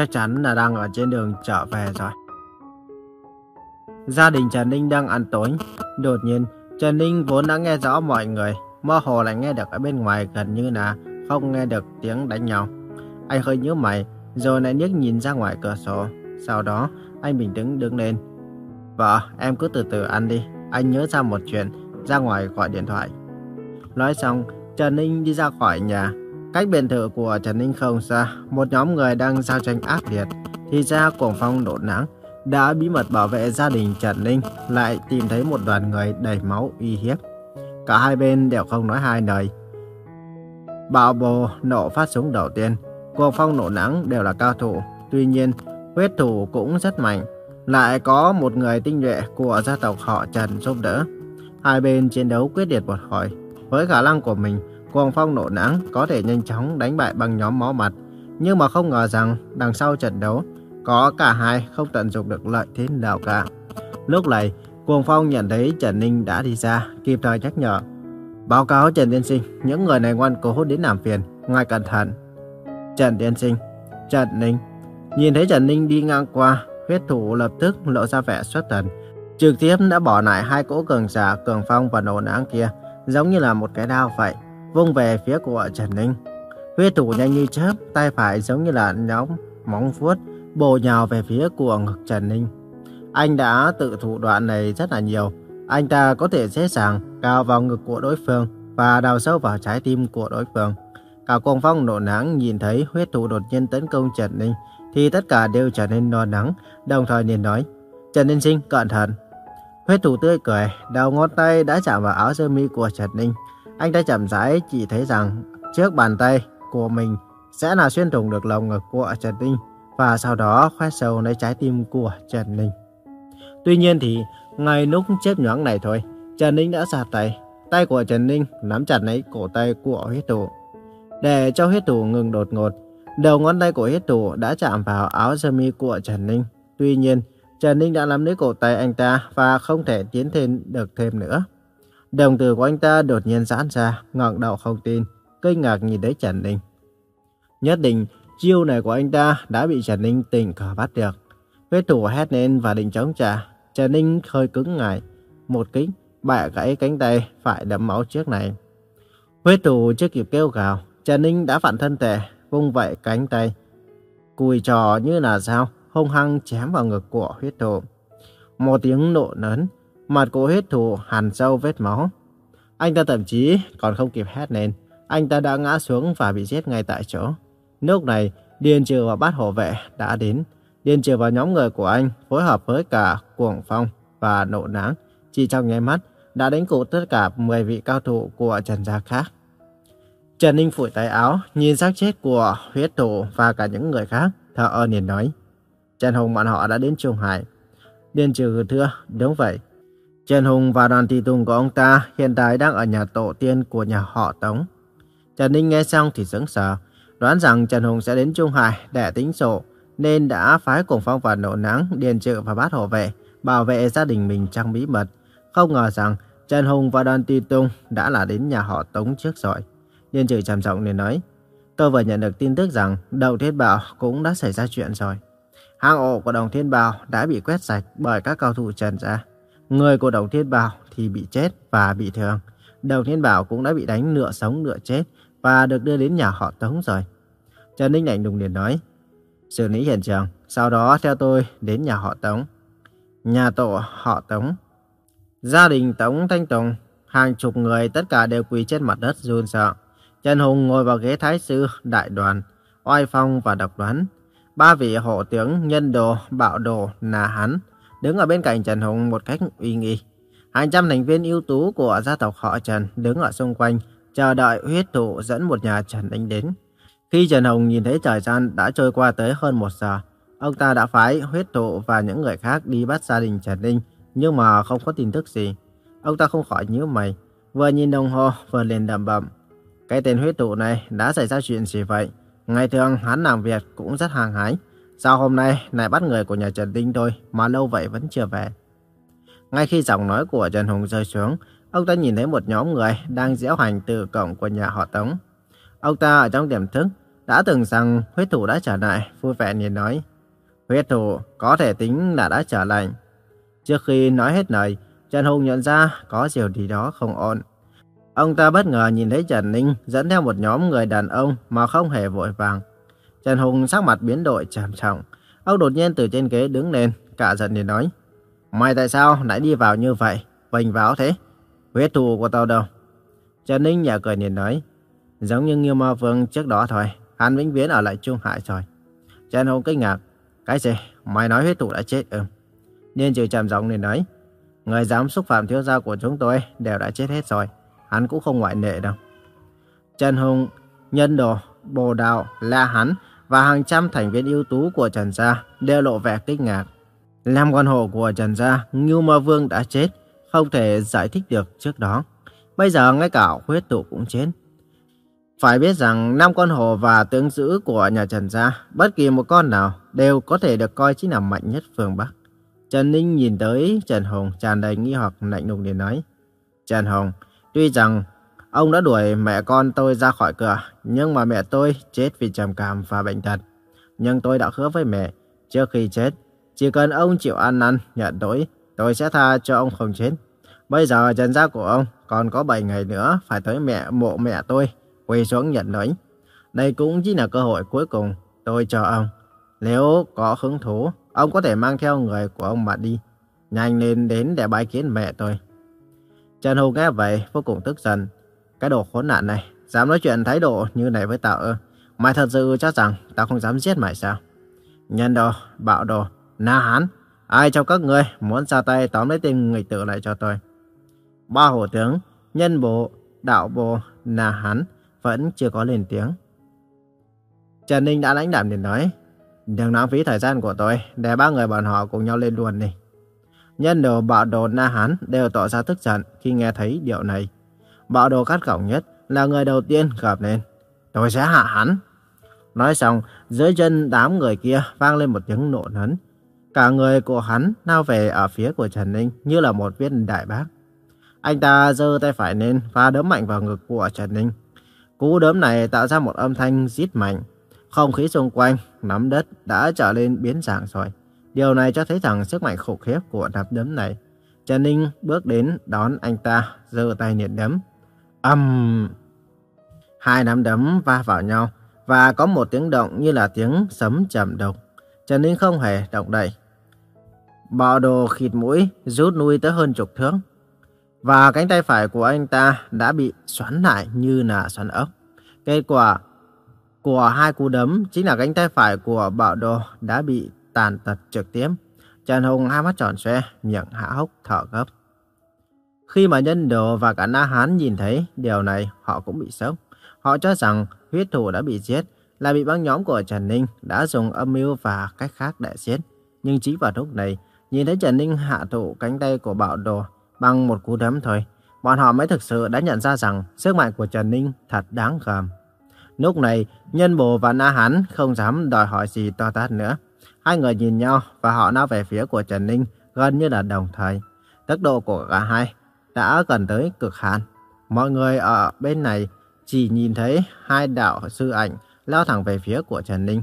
chắc chắn là đang ở trên đường trở về rồi. Gia đình Trần Ninh đang ăn tối. Đột nhiên, Trần Ninh vốn đã nghe rõ mọi người, mơ hồ lại nghe được ở bên ngoài gần như là không nghe được tiếng đánh nhau. Anh hơi nhíu mày, rồi lại liếc nhìn ra ngoài cửa sổ. Sau đó, anh bình tĩnh đứng lên. Vợ, em cứ từ từ ăn đi. Anh nhớ ra một chuyện, ra ngoài gọi điện thoại. Nói xong, Trần Ninh đi ra khỏi nhà. Cách biệt thự của Trần Ninh không xa, một nhóm người đang giao tranh ác liệt. Thì ra cuồng phong đổ nắng, đã bí mật bảo vệ gia đình Trần Ninh, lại tìm thấy một đoàn người đầy máu uy hiếp. Cả hai bên đều không nói hai lời. Bảo bồ nổ phát súng đầu tiên, cuồng phong nổ nắng đều là cao thủ. Tuy nhiên, huyết thủ cũng rất mạnh. Lại có một người tinh nhuệ của gia tộc họ Trần giúp đỡ. Hai bên chiến đấu quyết liệt một hồi. Với khả năng của mình, cuồng phong nổ nắng có thể nhanh chóng đánh bại băng nhóm máu mặt. Nhưng mà không ngờ rằng đằng sau trận đấu, có cả hai không tận dụng được lợi thế nào cả. Lúc này, Cuồng Phong nhận thấy Trần Ninh đã đi ra, kịp thời nhắc nhở. Báo cáo Trần Tiên Sinh, những người này ngoan cố đến làm phiền, ngài cẩn thận. Trần Tiên Sinh, Trần Ninh. Nhìn thấy Trần Ninh đi ngang qua, huyết thủ lập tức lộ ra vẻ xuất thần. Trực tiếp đã bỏ lại hai cỗ cường giả cường phong và nổ náng kia, giống như là một cái đao vậy, vung về phía của Trần Ninh. Huyết thủ nhanh như chớp, tay phải giống như là nhóm móng vuốt, bổ nhào về phía của ngực Trần Ninh. Anh đã tự thủ đoạn này rất là nhiều. Anh ta có thể dễ dàng cao vào ngực của đối phương và đào sâu vào trái tim của đối phương. Cả cuồng phong nổ nắng nhìn thấy huyết thủ đột nhiên tấn công Trần Ninh thì tất cả đều trở nên lo lắng, đồng thời liền nói Trần Ninh sinh cẩn thận. Huyết thủ tươi cười, đầu ngón tay đã chạm vào áo sơ mi của Trần Ninh. Anh ta chậm rãi chỉ thấy rằng trước bàn tay của mình sẽ là xuyên thủng được lồng ngực của Trần Ninh và sau đó khoét sâu lấy trái tim của Trần Ninh. Tuy nhiên thì ngay lúc chớp nhoáng này thôi, Trần Ninh đã ra tay. Tay của Trần Ninh nắm chặt lấy cổ tay của huyết thủ. Để cho huyết thủ ngừng đột ngột, đầu ngón tay của huyết thủ đã chạm vào áo sơ mi của Trần Ninh. Tuy nhiên, Trần Ninh đã nắm lấy cổ tay anh ta và không thể tiến thêm được thêm nữa. Đồng tử của anh ta đột nhiên giãn ra, ngẩng đầu không tin, kinh ngạc nhìn thấy Trần Ninh. Nhất định Chiêu này của anh ta đã bị Trần Ninh tình cờ bắt được. Huyết thủ hét lên và định chống trả. Trần Ninh hơi cứng ngại. Một kính, bẻ gãy cánh tay phải đẫm máu trước này. Huyết thủ chưa kịp kêu gào. Trần Ninh đã phản thân thể, vung vẩy cánh tay. Cùi trò như là sao, hung hăng chém vào ngực của huyết thủ. Một tiếng nộ lớn, mặt của huyết thủ hằn sâu vết máu. Anh ta thậm chí còn không kịp hét lên. Anh ta đã ngã xuống và bị giết ngay tại chỗ. Lúc này, Điền Trừ và bát hộ vệ đã đến. Điền Trừ và nhóm người của anh phối hợp với cả Cuồng Phong và Nộ Náng. Chỉ trong nháy mắt, đã đánh cụ tất cả 10 vị cao thủ của Trần Gia khác. Trần Ninh phủi tay áo, nhìn xác chết của huyết thủ và cả những người khác, thở ơ liền nói. Trần Hùng bọn họ đã đến Trung Hải. Điền Trừ thưa, đúng vậy. Trần Hùng và đoàn tùy tùng của ông ta hiện tại đang ở nhà tổ tiên của nhà họ Tống. Trần Ninh nghe xong thì sững sờ, đoán rằng Trần Hùng sẽ đến Trung Hải để tính sổ, nên đã phái cùng phong và nổ nắng, điền trự và bát hộ vệ, bảo vệ gia đình mình trong bí mật. Không ngờ rằng Trần Hùng và đoàn tùy Tung đã là đến nhà họ Tống trước rồi. Điền trự trầm giọng nên nói, tôi vừa nhận được tin tức rằng đầu Thiên Bảo cũng đã xảy ra chuyện rồi. Hang ổ của Đồng Thiên Bảo đã bị quét sạch bởi các cao thủ Trần gia. Người của Đồng Thiên Bảo thì bị chết và bị thương. Đồng Thiên Bảo cũng đã bị đánh nửa sống nửa chết và được đưa đến nhà họ Tống rồi. Trần Ninh lạnh lùng liền nói, xử lý hiện trường, sau đó theo tôi đến nhà họ Tống. Nhà tổ họ Tống. Gia đình Tống Thanh Tùng, hàng chục người tất cả đều quỳ trên mặt đất run sợ. Trần Hùng ngồi vào ghế thái sư đại đoàn, oai phong và độc đoán. Ba vị hộ tướng nhân đồ, bạo đồ Nà hắn, đứng ở bên cạnh Trần Hùng một cách uy nghi. Hàng trăm thành viên ưu tú của gia tộc họ Trần đứng ở xung quanh, chờ đợi huyết thụ dẫn một nhà Trần Đánh đến. Khi Trần Hồng nhìn thấy thời gian đã trôi qua tới hơn một giờ, ông ta đã phái huyết thụ và những người khác đi bắt gia đình Trần Ninh, nhưng mà không có tin tức gì. Ông ta không khỏi nhíu mày, vừa nhìn đồng hồ vừa liền đầm bầm. Cái tên huyết thụ này đã xảy ra chuyện gì vậy? Ngày thường hắn làm việc cũng rất hàng hái. Sao hôm nay lại bắt người của nhà Trần Ninh thôi mà lâu vậy vẫn chưa về? Ngay khi giọng nói của Trần Hùng rơi xuống, ông ta nhìn thấy một nhóm người đang diễu hành từ cổng của nhà họ Tống. Ông ta ở trong tiềm thức đã từng rằng huyết thủ đã trở lại, vui vẻ nhìn nói. Huyết thủ có thể tính là đã trở lại. Trước khi nói hết lời, Trần Hùng nhận ra có điều gì đó không ổn. Ông ta bất ngờ nhìn thấy Trần Ninh dẫn theo một nhóm người đàn ông mà không hề vội vàng. Trần Hùng sắc mặt biến đổi trầm trọng. Ông đột nhiên từ trên ghế đứng lên, cả giận để nói. Mày tại sao lại đi vào như vậy? Vành vào thế? Huyết thù của tao đâu? Trần Ninh nhả cười nhìn nói. Giống như Nghiêu Ma Vương trước đó thôi. Hắn vĩnh viễn ở lại Trung Hải rồi. Trần Hùng kinh ngạc. Cái gì? Mày nói huyết thù đã chết ư? Niên trừ trầm giọng liền nói. Người dám xúc phạm thiếu gia của chúng tôi đều đã chết hết rồi. Hắn cũng không ngoại lệ đâu. Trần Hùng, Nhân Đồ, Bồ Đào, La Hắn và hàng trăm thành viên ưu tú của Trần Gia đều lộ vẻ kinh ngạc. Năm con hổ của Trần Gia, Ngưu Ma Vương đã chết, không thể giải thích được trước đó. Bây giờ ngay cả huyết tụ cũng chết. Phải biết rằng năm con hổ và tướng giữ của nhà Trần Gia, bất kỳ một con nào đều có thể được coi chính là mạnh nhất phương Bắc. Trần Ninh nhìn tới Trần Hồng tràn đầy nghi hoặc lạnh lùng để nói. Trần Hồng tuy rằng ông đã đuổi mẹ con tôi ra khỏi cửa, nhưng mà mẹ tôi chết vì trầm cảm và bệnh tật. Nhưng tôi đã hứa với mẹ, trước khi chết, chỉ cần ông chịu ăn năn, nhận lỗi, tôi sẽ tha cho ông không chết. Bây giờ trần giác của ông còn có 7 ngày nữa phải tới mẹ mộ mẹ tôi, quỳ xuống nhận lỗi. Đây cũng chỉ là cơ hội cuối cùng tôi cho ông. Nếu có hứng thú, ông có thể mang theo người của ông mà đi. Nhanh lên đến để bái kiến mẹ tôi. Trần Hùng nghe vậy vô cùng tức giận. Cái đồ khốn nạn này, dám nói chuyện thái độ như này với tao ư? Mày thật sự cho rằng tao không dám giết mày sao? Nhân đồ, bạo đồ, na hán, ai trong các ngươi muốn ra tay tóm lấy tên người tự lại cho tôi? Ba hổ tướng, nhân bộ, đạo bộ, na hán vẫn chưa có lên tiếng. Trần Ninh đã lãnh đạm để nói, đừng lãng phí thời gian của tôi, để ba người bọn họ cùng nhau lên luôn đi. Nhân đồ bạo đồ Na Hán đều tỏ ra tức giận khi nghe thấy điều này. Bạo đồ cắt cổng nhất là người đầu tiên gặp lên. Tôi sẽ hạ hắn. Nói xong, dưới chân đám người kia vang lên một tiếng nổ lớn. Cả người của hắn lao về ở phía của Trần Ninh như là một viên đại bác. Anh ta giơ tay phải lên và đấm mạnh vào ngực của Trần Ninh. Cú đấm này tạo ra một âm thanh rít mạnh. Không khí xung quanh, nắm đất đã trở lên biến dạng rồi. Điều này cho thấy rằng sức mạnh khủng khiếp của nắm đấm này. Trần Ninh bước đến đón anh ta, giơ tay niệm đấm. Âm! Hai nắm đấm va vào nhau và có một tiếng động như là tiếng sấm trầm động, Trần Ninh không hề động đậy. Bọ đồ khịt mũi rút lui tới hơn chục thước. Và cánh tay phải của anh ta đã bị xoắn lại như là xoắn ốc. Kết quả của hai cú đấm chính là cánh tay phải của bạo đồ đã bị tàn tật trực tiếp. Trần Hùng hai mắt tròn xoe, miệng hạ hốc, thở gấp. Khi mà nhân đồ và cả Na Hán nhìn thấy điều này, họ cũng bị sốc. Họ cho rằng huyết thủ đã bị giết, là bị băng nhóm của Trần Ninh đã dùng âm mưu và cách khác để giết. Nhưng chính vào lúc này, nhìn thấy Trần Ninh hạ thủ cánh tay của bạo đồ bằng một cú đấm thôi, bọn họ mới thực sự đã nhận ra rằng sức mạnh của Trần Ninh thật đáng gờm. Lúc này, nhân bồ và Na Hán không dám đòi hỏi gì to tát nữa. Hai người nhìn nhau và họ lao về phía của Trần Ninh gần như là đồng thời. Tốc độ của cả hai đã gần tới cực hạn. Mọi người ở bên này chỉ nhìn thấy hai đạo sư ảnh lao thẳng về phía của Trần Ninh.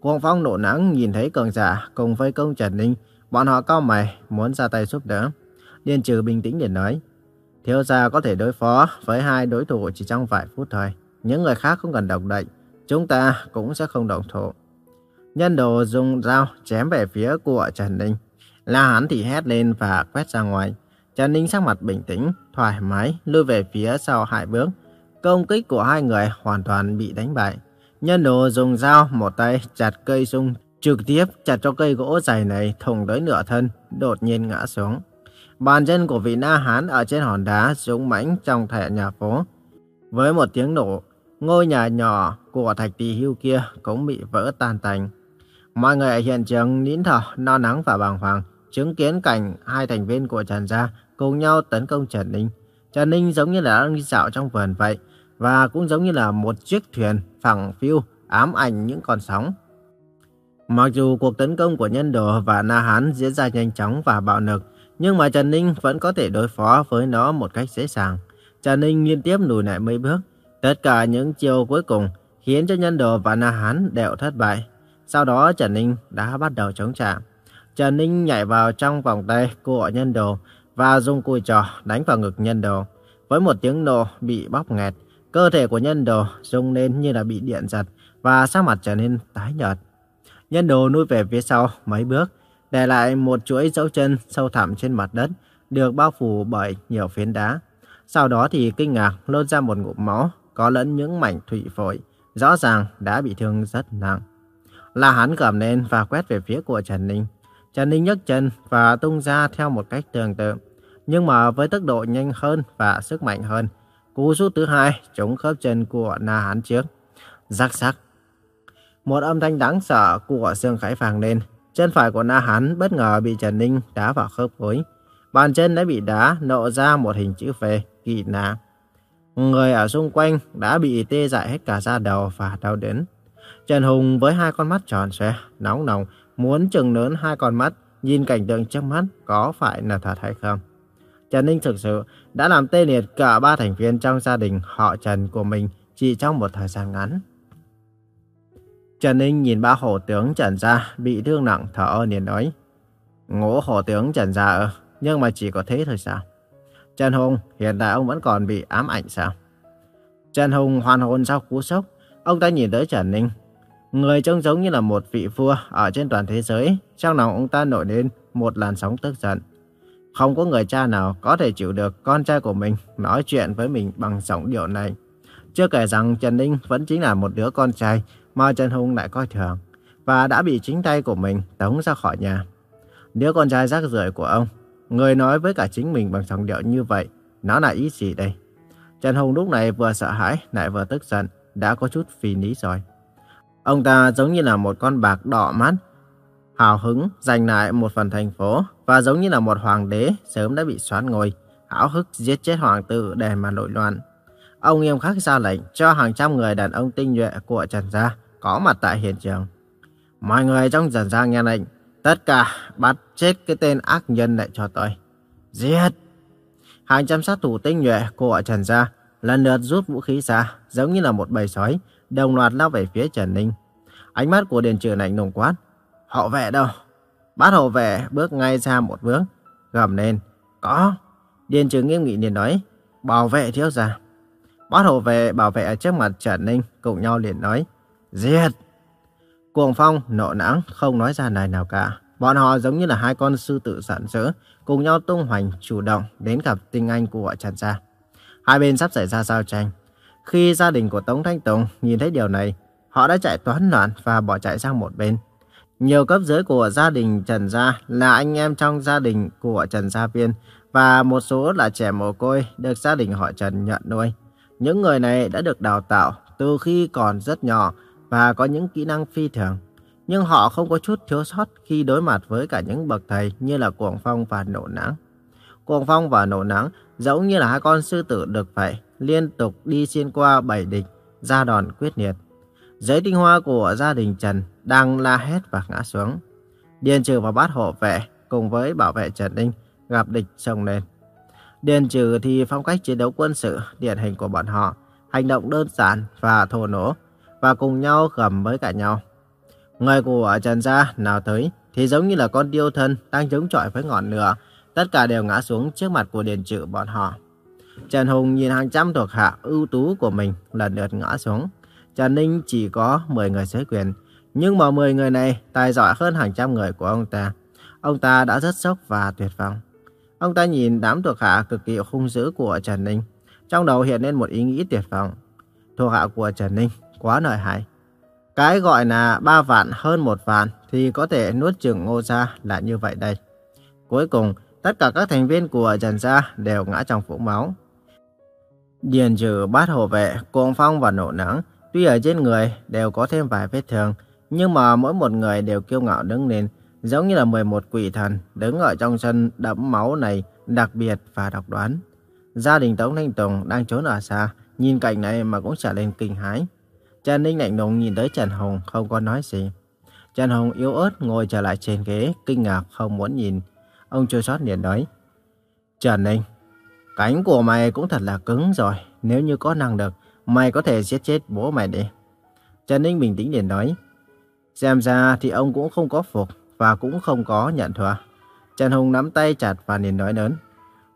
Cuồng phong nổ nắng nhìn thấy cường giả cùng với công Trần Ninh, bọn họ cao mày muốn ra tay giúp đỡ. Điền trừ bình tĩnh để nói, thiếu gia có thể đối phó với hai đối thủ chỉ trong vài phút thôi. Những người khác không cần động đậy, chúng ta cũng sẽ không động thủ. Nhân đồ dùng dao chém về phía của Trần Ninh. La hắn thì hét lên và quét ra ngoài. Trần Ninh sắc mặt bình tĩnh, thoải mái, lùi về phía sau hai bước. Công kích của hai người hoàn toàn bị đánh bại. Nhân đồ dùng dao một tay chặt cây sung, trực tiếp chặt cho cây gỗ dài này thủng tới nửa thân, đột nhiên ngã xuống. Bàn chân của vị Na Hán ở trên hòn đá rung mãnh trong thẻ nhà phố. Với một tiếng nổ, ngôi nhà nhỏ của thạch tỳ hưu kia cũng bị vỡ tan tành. Mọi người ở hiện trường nín thở, no nắng và bàng hoàng, chứng kiến cảnh hai thành viên của Trần Gia cùng nhau tấn công Trần Ninh. Trần Ninh giống như là đang đi dạo trong vườn vậy, và cũng giống như là một chiếc thuyền phẳng phiu ám ảnh những con sóng. Mặc dù cuộc tấn công của nhân đồ và Na Hán diễn ra nhanh chóng và bạo lực, nhưng mà Trần Ninh vẫn có thể đối phó với nó một cách dễ dàng. Trần Ninh liên tiếp lùi lại mấy bước. Tất cả những chiêu cuối cùng khiến cho nhân đồ và Na Hán đều thất bại. Sau đó Trần Ninh đã bắt đầu chống trả. Trần Ninh nhảy vào trong vòng tay của nhân đồ và dùng cùi trò đánh vào ngực nhân đồ. Với một tiếng nổ bị bóp nghẹt, cơ thể của nhân đồ rung lên như là bị điện giật và sắc mặt trở nên tái nhợt. Nhân đồ nuôi về phía sau mấy bước, để lại một chuỗi dấu chân sâu thẳm trên mặt đất, được bao phủ bởi nhiều phiến đá. Sau đó thì kinh ngạc lôi ra một ngụm máu, có lẫn những mảnh thủy phổi, rõ ràng đã bị thương rất nặng. La hắn gầm lên và quét về phía của Trần Ninh. Trần Ninh nhấc chân và tung ra theo một cách tương tự. Nhưng mà với tốc độ nhanh hơn và sức mạnh hơn, cú rút thứ hai chống khớp chân của Na Hán trước. Rắc rắc. Một âm thanh đáng sợ của xương khải vàng lên. Chân phải của Na Hán bất ngờ bị Trần Ninh đá vào khớp gối. Bàn chân đã bị đá nộ ra một hình chữ V kỳ lạ. Người ở xung quanh đã bị tê dại hết cả da đầu và đau đớn. Trần Hùng với hai con mắt tròn xoe, nóng nồng, muốn chừng lớn hai con mắt, nhìn cảnh tượng trước mắt có phải là thật hay không. Trần Ninh thực sự đã làm tê liệt cả ba thành viên trong gia đình họ Trần của mình chỉ trong một thời gian ngắn. Trần Ninh nhìn ba hổ tướng Trần Gia bị thương nặng thở ơ liền nói. Ngũ hổ tướng Trần Gia ơ, nhưng mà chỉ có thế thôi sao? Trần Hùng, hiện tại ông vẫn còn bị ám ảnh sao? Trần Hùng hoàn hồn sau cú sốc, ông ta nhìn tới Trần Ninh. Người trông giống như là một vị vua ở trên toàn thế giới, trong lòng ông ta nổi lên một làn sóng tức giận. Không có người cha nào có thể chịu được con trai của mình nói chuyện với mình bằng giọng điệu này. Chưa kể rằng Trần Ninh vẫn chính là một đứa con trai mà Trần Hùng lại coi thường và đã bị chính tay của mình tống ra khỏi nhà. Đứa con trai rác rưởi của ông, người nói với cả chính mình bằng giọng điệu như vậy, nó là ý gì đây? Trần Hùng lúc này vừa sợ hãi lại vừa tức giận, đã có chút phì ní rồi. Ông ta giống như là một con bạc đỏ mắt, hào hứng giành lại một phần thành phố và giống như là một hoàng đế sớm đã bị xoán ngôi, háo hức giết chết hoàng tử để mà nội loạn. Ông nghiêm khắc ra lệnh cho hàng trăm người đàn ông tinh nhuệ của Trần Gia có mặt tại hiện trường. Mọi người trong Trần Gia nghe lệnh, tất cả bắt chết cái tên ác nhân lại cho tôi. Giết! Hàng trăm sát thủ tinh nhuệ của Trần Gia lần lượt rút vũ khí ra, giống như là một bầy sói, đồng loạt lao về phía Trần Ninh. Ánh mắt của Điền Trừ lạnh lùng quát. Hậu vệ đâu? Bát hậu vệ bước ngay ra một bước, gầm lên. Có. Điền Trừ nghiêm nghị liền nói. Bảo vệ thiếu gia. Bát hậu vệ bảo vệ ở trước mặt Trần Ninh cùng nhau liền nói. Giết! Cuồng phong, nộ nắng, không nói ra lời nào cả. Bọn họ giống như là hai con sư tử giận dữ, cùng nhau tung hoành chủ động đến gặp tinh anh của Trần Gia. Hai bên sắp xảy ra giao tranh. Khi gia đình của Tống Thanh Tùng nhìn thấy điều này, họ đã chạy toán loạn và bỏ chạy sang một bên. Nhiều cấp dưới của gia đình Trần Gia là anh em trong gia đình của Trần Gia Viên và một số là trẻ mồ côi được gia đình họ Trần nhận nuôi. Những người này đã được đào tạo từ khi còn rất nhỏ và có những kỹ năng phi thường. Nhưng họ không có chút thiếu sót khi đối mặt với cả những bậc thầy như là Cuồng Phong và Nổ Nắng. Cuồng Phong và Nổ Nắng giống như là hai con sư tử được vậy, liên tục đi xuyên qua bảy địch, ra đòn quyết liệt. Giới tinh hoa của gia đình Trần đang la hét và ngã xuống. Điền trừ và bát hộ vệ cùng với bảo vệ Trần Ninh gặp địch xông lên. Điền trừ thì phong cách chiến đấu quân sự điển hình của bọn họ, hành động đơn giản và thô nổ và cùng nhau gầm với cả nhau. Người của Trần Gia nào tới thì giống như là con điêu thân đang chống chọi với ngọn lửa, tất cả đều ngã xuống trước mặt của Điền Trừ bọn họ. Trần Hùng nhìn hàng trăm thuộc hạ ưu tú của mình lần lượt ngã xuống. Trần Ninh chỉ có 10 người dưới quyền, nhưng mà 10 người này tài giỏi hơn hàng trăm người của ông ta. Ông ta đã rất sốc và tuyệt vọng. Ông ta nhìn đám thuộc hạ cực kỳ hung dữ của Trần Ninh. Trong đầu hiện lên một ý nghĩ tuyệt vọng. Thuộc hạ của Trần Ninh quá nợi hại. Cái gọi là ba vạn hơn một vạn thì có thể nuốt chửng ngô gia là như vậy đây. Cuối cùng, tất cả các thành viên của Trần Gia đều ngã trong vũng máu. Điền trừ bát hộ vệ, cuồng phong và nổ nắng, tuy ở trên người đều có thêm vài vết thương, nhưng mà mỗi một người đều kiêu ngạo đứng lên, giống như là 11 quỷ thần đứng ở trong sân đẫm máu này đặc biệt và độc đoán. Gia đình Tống Thanh Tùng đang trốn ở xa, nhìn cảnh này mà cũng trở lên kinh hãi. Trần Ninh lạnh lùng nhìn tới Trần hồng không có nói gì. Trần hồng yếu ớt ngồi trở lại trên ghế, kinh ngạc không muốn nhìn. Ông trôi sót liền nói. Trần Ninh, cánh của mày cũng thật là cứng rồi. Nếu như có năng lực, mày có thể giết chết bố mày đi. Trần Ninh bình tĩnh liền nói. Xem ra thì ông cũng không có phục và cũng không có nhận thua. Trần Hùng nắm tay chặt và liền nói lớn.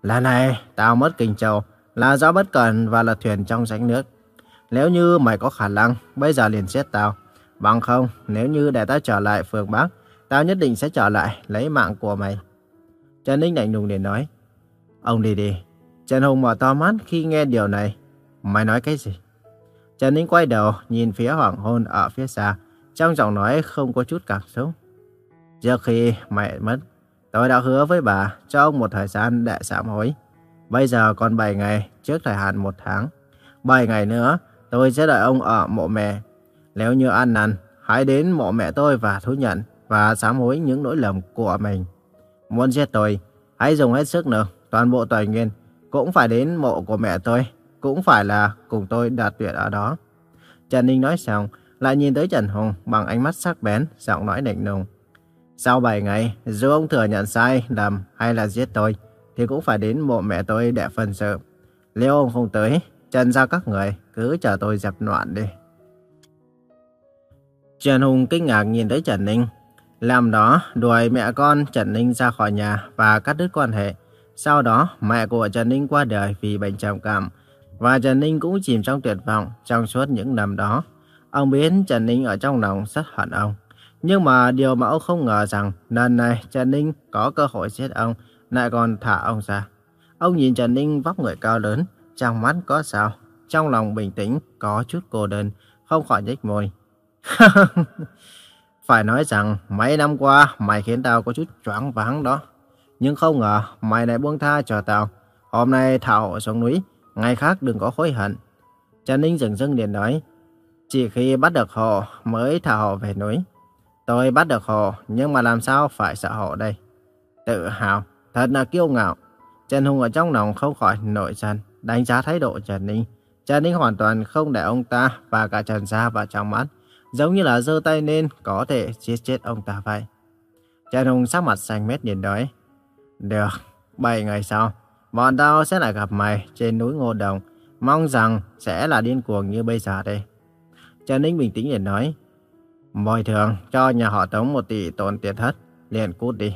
Là này, tao mất kinh châu, là do bất cẩn và là thuyền trong rãnh nước. Nếu như mày có khả năng, bây giờ liền giết tao. Bằng không, nếu như để tao trở lại phường Bắc, tao nhất định sẽ trở lại lấy mạng của mày. Trần Ninh lạnh lùng liền nói. Ông đi đi. Trần Hùng mở to mắt khi nghe điều này. Mày nói cái gì? Trần Ninh quay đầu nhìn phía hoàng hôn ở phía xa. Trong giọng nói không có chút cảm xúc. Trước khi mẹ mất, tôi đã hứa với bà cho ông một thời gian để sám hối. Bây giờ còn 7 ngày trước thời hạn một tháng. 7 ngày nữa, tôi sẽ đợi ông ở mộ mẹ. Nếu như ăn năn, hãy đến mộ mẹ tôi và thú nhận và sám hối những lỗi lầm của mình. Muốn giết tôi, hãy dùng hết sức nữa, toàn bộ tài nguyên. Cũng phải đến mộ của mẹ tôi, cũng phải là cùng tôi đạt tuyệt ở đó. Trần Ninh nói xong, lại nhìn tới Trần Hùng bằng ánh mắt sắc bén, giọng nói lạnh lùng. Sau 7 ngày, dù ông thừa nhận sai, làm hay là giết tôi, thì cũng phải đến mộ mẹ tôi để phân sự. Nếu ông không tới, Trần ra các người cứ chờ tôi dẹp loạn đi. Trần Hùng kinh ngạc nhìn tới Trần Ninh. Làm đó, đuổi mẹ con Trần Ninh ra khỏi nhà và cắt đứt quan hệ. Sau đó, mẹ của Trần Ninh qua đời vì bệnh trầm cảm. Và Trần Ninh cũng chìm trong tuyệt vọng trong suốt những năm đó. Ông biết Trần Ninh ở trong lòng rất hận ông. Nhưng mà điều mà ông không ngờ rằng lần này Trần Ninh có cơ hội giết ông, lại còn thả ông ra. Ông nhìn Trần Ninh vóc người cao lớn, trong mắt có sao, trong lòng bình tĩnh, có chút cô đơn, không khỏi nhếch môi. Phải nói rằng mấy năm qua mày khiến tao có chút choáng váng đó. Nhưng không ngờ mày lại buông tha cho tao. Hôm nay thảo hộ xuống núi, ngày khác đừng có hối hận. Trần Ninh dừng dưng liền nói, chỉ khi bắt được họ mới thả họ về núi. Tôi bắt được họ, nhưng mà làm sao phải sợ họ đây? Tự hào, thật là kiêu ngạo. Trần Hùng ở trong lòng không khỏi nổi giận, đánh giá thái độ Trần Ninh. Trần Ninh hoàn toàn không để ông ta và cả Trần Gia vào trong mắt, giống như là giơ tay lên có thể giết chết ông ta vậy. Trần Hùng sắc mặt xanh mét nhìn nói, Được, 7 ngày sau, bọn tao sẽ lại gặp mày trên núi Ngô Đồng, mong rằng sẽ là điên cuồng như bây giờ đây. Trần Ninh bình tĩnh liền nói, Bồi thường cho nhà họ Tống một tỷ tổn tiền thất, liền cút đi.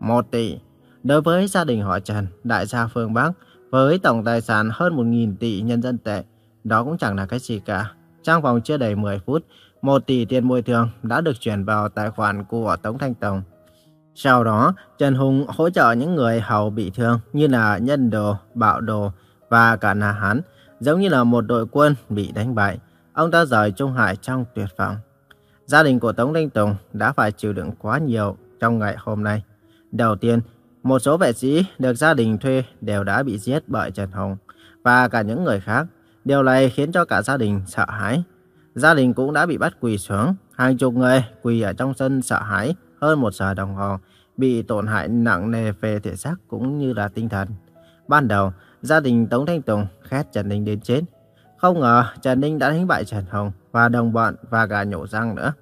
Một tỷ, đối với gia đình họ Trần, đại gia phương Bắc, với tổng tài sản hơn 1.000 tỷ nhân dân tệ, đó cũng chẳng là cái gì cả. Trong vòng chưa đầy 10 phút, 1 tỷ tiền bồi thường đã được chuyển vào tài khoản của Tống Thanh Tùng. Sau đó, Trần Hùng hỗ trợ những người hầu bị thương như là Nhân Đồ, Bạo Đồ và cả nà Hán, giống như là một đội quân bị đánh bại. Ông ta rời Trung Hải trong tuyệt vọng. Gia đình của Tống Thanh Tùng đã phải chịu đựng quá nhiều trong ngày hôm nay. Đầu tiên, một số vệ sĩ được gia đình thuê đều đã bị giết bởi Trần Hồng và cả những người khác. Điều này khiến cho cả gia đình sợ hãi. Gia đình cũng đã bị bắt quỳ xuống, hàng chục người quỳ ở trong sân sợ hãi hơn một giờ đồng hồ, bị tổn hại nặng nề về thể xác cũng như là tinh thần. Ban đầu, gia đình Tống Thanh Tùng khét Trần Đình đến chết. Không ngờ Trần Ninh đã đánh bại Trần Hùng và đồng bọn và cả nhổ răng nữa.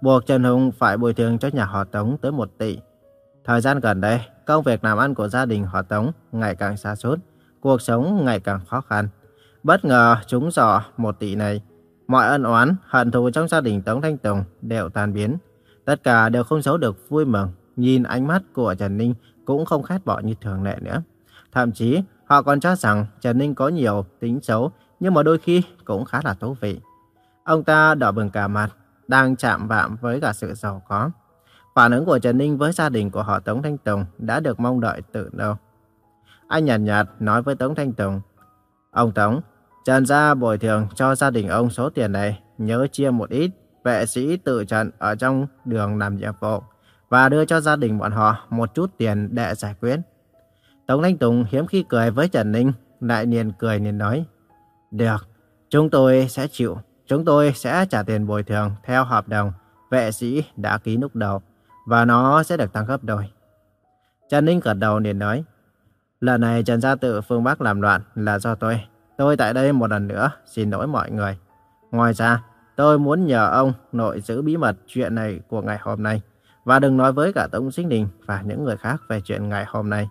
Buộc Trần Hùng phải bồi thường cho nhà họ Tống tới 1 tỷ. Thời gian gần đây, công việc làm ăn của gia đình họ Tống ngày càng xa sút cuộc sống ngày càng khó khăn. Bất ngờ chúng dò 1 tỷ này, mọi ân oán, hận thù trong gia đình Tống Thanh Tùng đều tan biến. Tất cả đều không giấu được vui mừng, nhìn ánh mắt của Trần Ninh cũng không khát bỏ như thường lệ nữa. Thậm chí, họ còn cho rằng Trần Ninh có nhiều tính xấu, nhưng mà đôi khi cũng khá là thú vị. Ông ta đỏ bừng cả mặt, đang chạm vạm với cả sự giàu có. Phản ứng của Trần Ninh với gia đình của họ Tống Thanh Tùng đã được mong đợi từ lâu. Anh nhàn nhạt, nhạt nói với Tống Thanh Tùng, Ông Tống, Trần gia bồi thường cho gia đình ông số tiền này, nhớ chia một ít vệ sĩ tự trận ở trong đường làm nhiệm vụ và đưa cho gia đình bọn họ một chút tiền để giải quyết. Tống Thanh Tùng hiếm khi cười với Trần Ninh, lại liền cười liền nói, được, chúng tôi sẽ chịu, chúng tôi sẽ trả tiền bồi thường theo hợp đồng vệ sĩ đã ký lúc đầu và nó sẽ được tăng gấp đôi. Trần Ninh gật đầu liền nói, lần này Trần Gia Tự phương Bắc làm loạn là do tôi. Tôi tại đây một lần nữa xin lỗi mọi người. Ngoài ra, tôi muốn nhờ ông nội giữ bí mật chuyện này của ngày hôm nay và đừng nói với cả Tống Sinh Đình và những người khác về chuyện ngày hôm nay.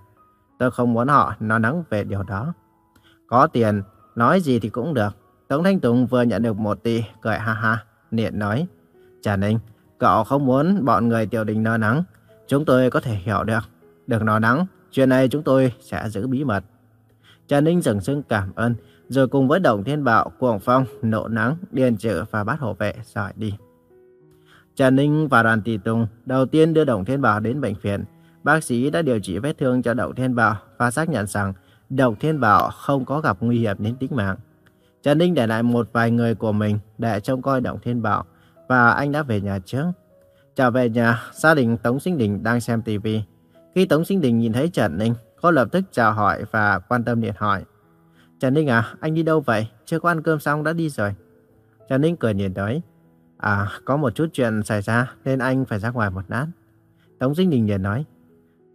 Tôi không muốn họ nói nắng về điều đó. Có tiền, nói gì thì cũng được. Tống Thanh Tùng vừa nhận được một tỷ, cười ha ha. Niệm nói. Trần Ninh, cậu không muốn bọn người tiểu đình nơ nắng. Chúng tôi có thể hiểu được. Đừng lo nắng, chuyện này chúng tôi sẽ giữ bí mật. Trần Ninh dừng dưng cảm ơn, rồi cùng với Đồng Thiên Bảo, Cuồng Phong, Nộ Nắng, Điền Trự và Bát Hộ Vệ rời đi. Trần Ninh và đoàn Tỷ Tùng đầu tiên đưa Đồng Thiên Bảo đến bệnh viện. Bác sĩ đã điều trị vết thương cho Đồng Thiên Bảo và xác nhận rằng Độc Thiên Bảo không có gặp nguy hiểm đến tính mạng. Trần Ninh để lại một vài người của mình để trông coi Độc Thiên Bảo và anh đã về nhà trước. Trở về nhà, gia đình Tống Sinh Đình đang xem TV. Khi Tống Sinh Đình nhìn thấy Trần Ninh, cô lập tức chào hỏi và quan tâm điện hỏi. Trần Ninh à, anh đi đâu vậy? Chưa có ăn cơm xong đã đi rồi. Trần Ninh cười nhìn tới. À, có một chút chuyện xảy ra nên anh phải ra ngoài một lát. Tống Sinh Đình liền nói.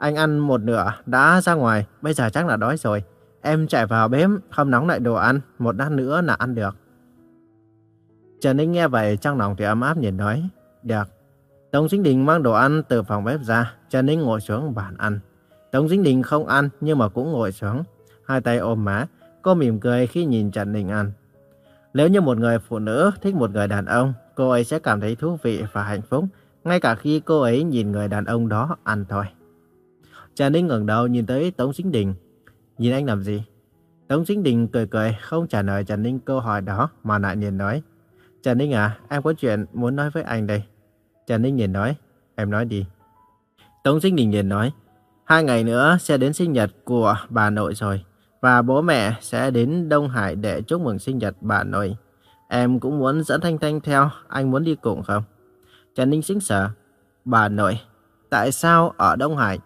Anh ăn một nửa đã ra ngoài, bây giờ chắc là đói rồi. Em chạy vào bếp, hâm nóng lại đồ ăn, một lát nữa là ăn được. Trần Ninh nghe vậy trong lòng thì ấm áp nhìn nói. Được. Tống Sinh Đình mang đồ ăn từ phòng bếp ra, Trần Ninh ngồi xuống bàn ăn. Tống Sinh Đình không ăn nhưng mà cũng ngồi xuống, hai tay ôm má, cô mỉm cười khi nhìn Trần Ninh ăn. Nếu như một người phụ nữ thích một người đàn ông, cô ấy sẽ cảm thấy thú vị và hạnh phúc, ngay cả khi cô ấy nhìn người đàn ông đó ăn thôi. Trần Ninh ngẩng đầu nhìn tới Tống Sinh Đình. Nhìn anh làm gì? Tống Sinh Đình cười cười, không trả lời Trần Ninh câu hỏi đó mà lại nhìn nói. Trần Ninh à, em có chuyện muốn nói với anh đây. Trần Ninh nhìn nói, em nói đi. Tống Sinh Đình nhìn nói, hai ngày nữa sẽ đến sinh nhật của bà nội rồi. Và bố mẹ sẽ đến Đông Hải để chúc mừng sinh nhật bà nội. Em cũng muốn dẫn Thanh Thanh theo, anh muốn đi cùng không? Trần Ninh xứng sở. Bà nội, tại sao ở Đông Hải?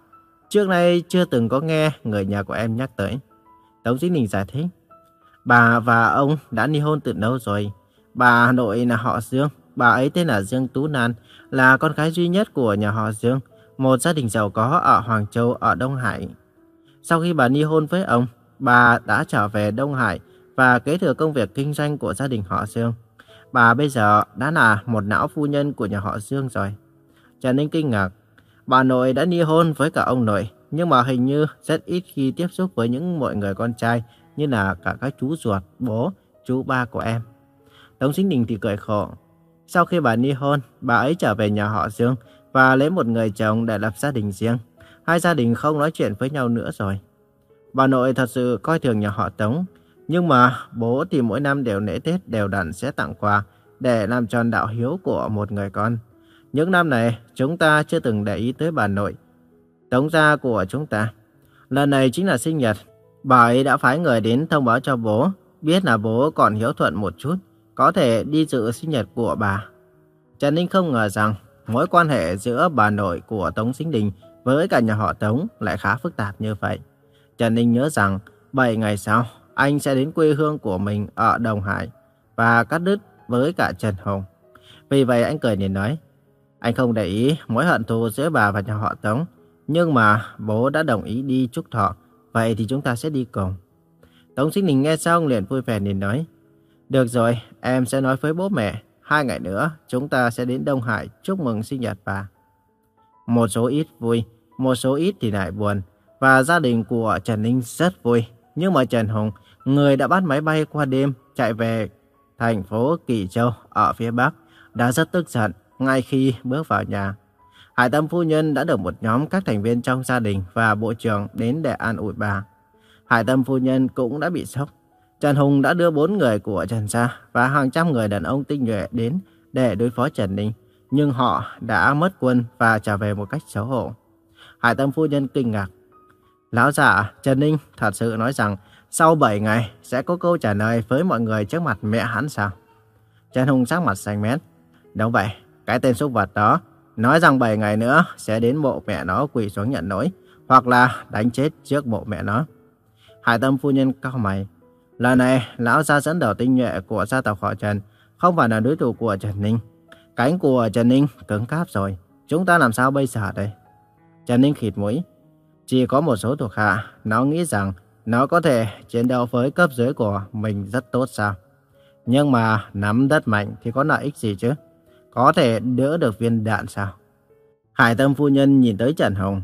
Trước nay chưa từng có nghe người nhà của em nhắc tới. Tống Dĩ Đình giải thích. Bà và ông đã ly hôn từ lâu rồi. Bà nội là họ Dương, bà ấy tên là Dương Tú Nan, là con gái duy nhất của nhà họ Dương, một gia đình giàu có ở Hoàng Châu ở Đông Hải. Sau khi bà ly hôn với ông, bà đã trở về Đông Hải và kế thừa công việc kinh doanh của gia đình họ Dương. Bà bây giờ đã là một não phu nhân của nhà họ Dương rồi. Trần Ninh kinh ngạc, bà nội đã ly hôn với cả ông nội, nhưng mà hình như rất ít khi tiếp xúc với những mọi người con trai như là cả các chú ruột, bố, chú ba của em. Tống Sinh Đình thì cười khổ. Sau khi bà ly hôn, bà ấy trở về nhà họ Dương và lấy một người chồng để lập gia đình riêng. Hai gia đình không nói chuyện với nhau nữa rồi. Bà nội thật sự coi thường nhà họ Tống. Nhưng mà bố thì mỗi năm đều lễ Tết đều đặn sẽ tặng quà để làm tròn đạo hiếu của một người con. Những năm này chúng ta chưa từng để ý tới bà nội. Tống gia của chúng ta. Lần này chính là sinh nhật. Bà ấy đã phái người đến thông báo cho bố. Biết là bố còn hiếu thuận một chút có thể đi dự sinh nhật của bà. Trần Ninh không ngờ rằng mối quan hệ giữa bà nội của Tống Sinh Đình với cả nhà họ Tống lại khá phức tạp như vậy. Trần Ninh nhớ rằng 7 ngày sau, anh sẽ đến quê hương của mình ở Đồng Hải và cắt đứt với cả Trần Hồng. Vì vậy anh cười nhìn nói, anh không để ý mối hận thù giữa bà và nhà họ Tống, nhưng mà bố đã đồng ý đi chúc thọ, vậy thì chúng ta sẽ đi cùng. Tống Sinh Đình nghe xong liền vui vẻ nhìn nói, được rồi, em sẽ nói với bố mẹ. Hai ngày nữa, chúng ta sẽ đến Đông Hải chúc mừng sinh nhật bà. Một số ít vui, một số ít thì lại buồn. Và gia đình của Trần Ninh rất vui. Nhưng mà Trần Hùng, người đã bắt máy bay qua đêm, chạy về thành phố Kỳ Châu ở phía Bắc, đã rất tức giận ngay khi bước vào nhà. Hải Tâm Phu Nhân đã được một nhóm các thành viên trong gia đình và bộ trưởng đến để an ủi bà. Hải Tâm Phu Nhân cũng đã bị sốc Trần Hùng đã đưa bốn người của Trần Gia và hàng trăm người đàn ông tinh nhuệ đến để đối phó Trần Ninh, nhưng họ đã mất quân và trở về một cách xấu hổ. Hải Tâm Phu Nhân kinh ngạc. Lão giả Trần Ninh thật sự nói rằng sau 7 ngày sẽ có câu trả lời với mọi người trước mặt mẹ hắn sao? Trần Hùng sắc mặt xanh mét. Đúng vậy, cái tên xúc vật đó nói rằng 7 ngày nữa sẽ đến mộ mẹ nó quỳ xuống nhận lỗi hoặc là đánh chết trước mộ mẹ nó. Hải Tâm Phu Nhân cao mày. Lần này, lão gia dẫn đầu tinh nhuệ của gia tộc họ Trần không phải là đối thủ của Trần Ninh. Cánh của Trần Ninh cứng cáp rồi. Chúng ta làm sao bây giờ đây? Trần Ninh khịt mũi. Chỉ có một số thuộc hạ, nó nghĩ rằng nó có thể chiến đấu với cấp dưới của mình rất tốt sao? Nhưng mà nắm đất mạnh thì có lợi ích gì chứ? Có thể đỡ được viên đạn sao? Hải tâm phu nhân nhìn tới Trần Hùng.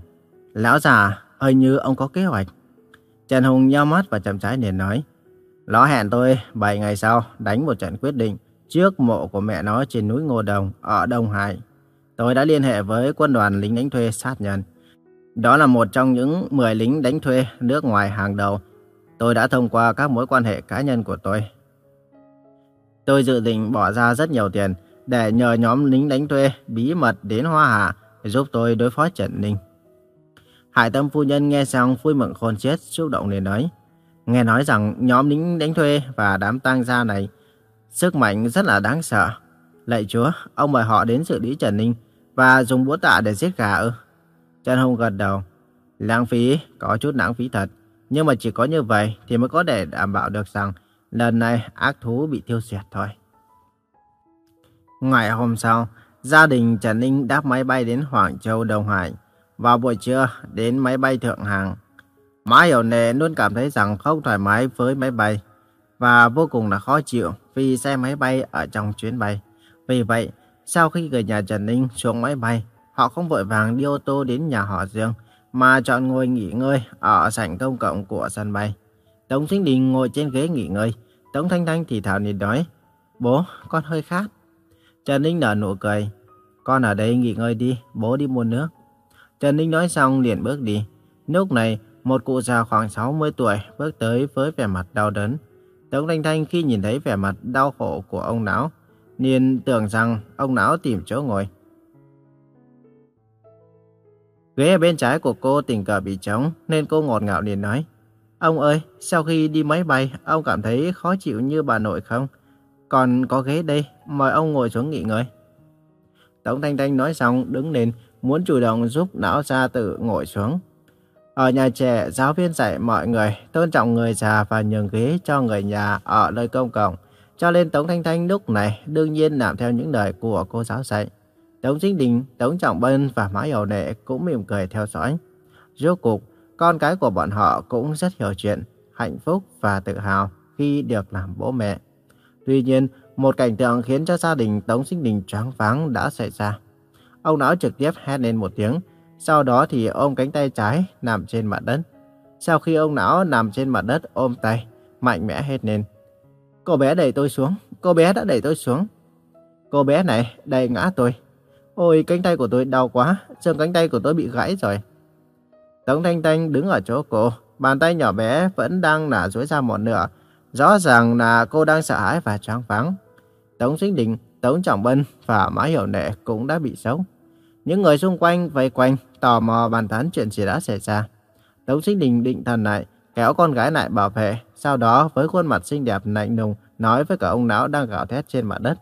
Lão già, hình như ông có kế hoạch. Trần Hùng nheo mắt và chậm rãi liền nói. Nó hẹn tôi 7 ngày sau đánh một trận quyết định trước mộ của mẹ nó trên núi Ngô Đồng ở Đông Hải. Tôi đã liên hệ với quân đoàn lính đánh thuê sát nhân. Đó là một trong những 10 lính đánh thuê nước ngoài hàng đầu. Tôi đã thông qua các mối quan hệ cá nhân của tôi. Tôi dự định bỏ ra rất nhiều tiền để nhờ nhóm lính đánh thuê bí mật đến Hoa Hạ giúp tôi đối phó Trần Ninh. Hải Tâm phu nhân nghe xong vui mừng khôn chết, xúc động liền nói. Nghe nói rằng nhóm lính đánh thuê và đám tang gia này sức mạnh rất là đáng sợ. Lạy chúa, ông mời họ đến xử lý Trần Ninh và dùng búa tạ để giết gà ư? Trần Hùng gật đầu. Lãng phí, có chút lãng phí thật. Nhưng mà chỉ có như vậy thì mới có thể đảm bảo được rằng lần này ác thú bị tiêu diệt thôi. Ngày hôm sau, gia đình Trần Ninh đáp máy bay đến Hoàng Châu, Đông Hải. Vào buổi trưa, đến máy bay thượng hàng. Mã Hiểu Nệ luôn cảm thấy rằng không thoải mái với máy bay và vô cùng là khó chịu vì xe máy bay ở trong chuyến bay. Vì vậy, sau khi người nhà Trần Ninh xuống máy bay, họ không vội vàng đi ô tô đến nhà họ Dương, mà chọn ngồi nghỉ ngơi ở sảnh công cộng của sân bay. Tống Sinh Đình ngồi trên ghế nghỉ ngơi, Tống Thanh Thanh thì thào nhìn nói, Bố, con hơi khát. Trần Ninh nở nụ cười, con ở đây nghỉ ngơi đi, bố đi mua nước. Trần Ninh nói xong liền bước đi. Lúc này, một cụ già khoảng 60 tuổi bước tới với vẻ mặt đau đớn. Tống Thanh Thanh khi nhìn thấy vẻ mặt đau khổ của ông lão, liền tưởng rằng ông lão tìm chỗ ngồi. Ghế ở bên trái của cô tình cờ bị trống nên cô ngọt ngào liền nói. Ông ơi, sau khi đi máy bay, ông cảm thấy khó chịu như bà nội không? Còn có ghế đây, mời ông ngồi xuống nghỉ ngơi. Tống Thanh Thanh nói xong đứng lên, muốn chủ động giúp lão gia tử ngồi xuống. Ở nhà trẻ, giáo viên dạy mọi người tôn trọng người già và nhường ghế cho người nhà ở nơi công cộng. Cho nên Tống Thanh Thanh lúc này đương nhiên làm theo những lời của cô giáo dạy. Tống Chính Đình, Tống Trọng Bân và Mã Hiểu Nệ cũng mỉm cười theo dõi. Rốt cuộc, con cái của bọn họ cũng rất hiểu chuyện, hạnh phúc và tự hào khi được làm bố mẹ. Tuy nhiên, một cảnh tượng khiến cho gia đình Tống Sinh Đình choáng váng đã xảy ra. Ông não trực tiếp hét lên một tiếng, sau đó thì ôm cánh tay trái nằm trên mặt đất. Sau khi ông não nằm trên mặt đất ôm tay, mạnh mẽ hét lên. Cô bé đẩy tôi xuống, cô bé đã đẩy tôi xuống. Cô bé này đẩy ngã tôi. Ôi cánh tay của tôi đau quá, xương cánh tay của tôi bị gãy rồi. Tống Thanh Thanh đứng ở chỗ cô, bàn tay nhỏ bé vẫn đang nả duỗi ra một nửa. Rõ ràng là cô đang sợ hãi và choáng váng. Tống Sinh Đình, Tống Trọng Bân và Mã Hiểu Nệ cũng đã bị sốc. Những người xung quanh vây quanh, tò mò bàn tán chuyện gì đã xảy ra. Tống Sinh Đình định thần lại, kéo con gái lại bảo vệ, sau đó với khuôn mặt xinh đẹp lạnh lùng nói với cả ông lão đang gào thét trên mặt đất.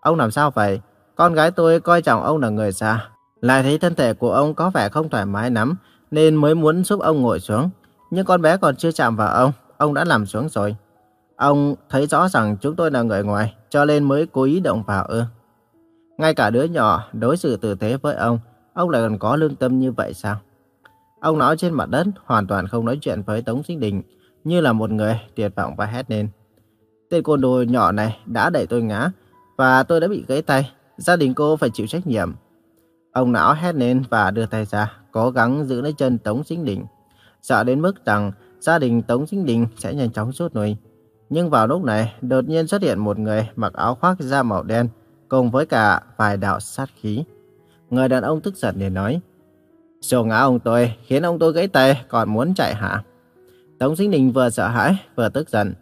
Ông làm sao vậy? Con gái tôi coi trọng ông là người xa. lại thấy thân thể của ông có vẻ không thoải mái lắm, nên mới muốn giúp ông ngồi xuống. Nhưng con bé còn chưa chạm vào ông, ông đã nằm xuống rồi. Ông thấy rõ rằng chúng tôi là người ngoài, cho nên mới cố ý động vào ư. Ngay cả đứa nhỏ đối xử tử tế với ông, ông lại còn có lương tâm như vậy sao? Ông nói trên mặt đất, hoàn toàn không nói chuyện với Tống Sinh Đình, như là một người tuyệt vọng và hét lên. Tên côn đồ nhỏ này đã đẩy tôi ngã, và tôi đã bị gãy tay. Gia đình cô phải chịu trách nhiệm. Ông não hét lên và đưa tay ra, cố gắng giữ lấy chân Tống Sinh Đình. Sợ đến mức rằng gia đình Tống Sinh Đình sẽ nhanh chóng rút lui. Nhưng vào lúc này, đột nhiên xuất hiện một người mặc áo khoác da màu đen, cùng với cả vài đạo sát khí. Người đàn ông tức giận liền nói, Sổ ngã ông tôi, khiến ông tôi gãy tay, còn muốn chạy hả? Tống Sinh Đình vừa sợ hãi, vừa tức giận.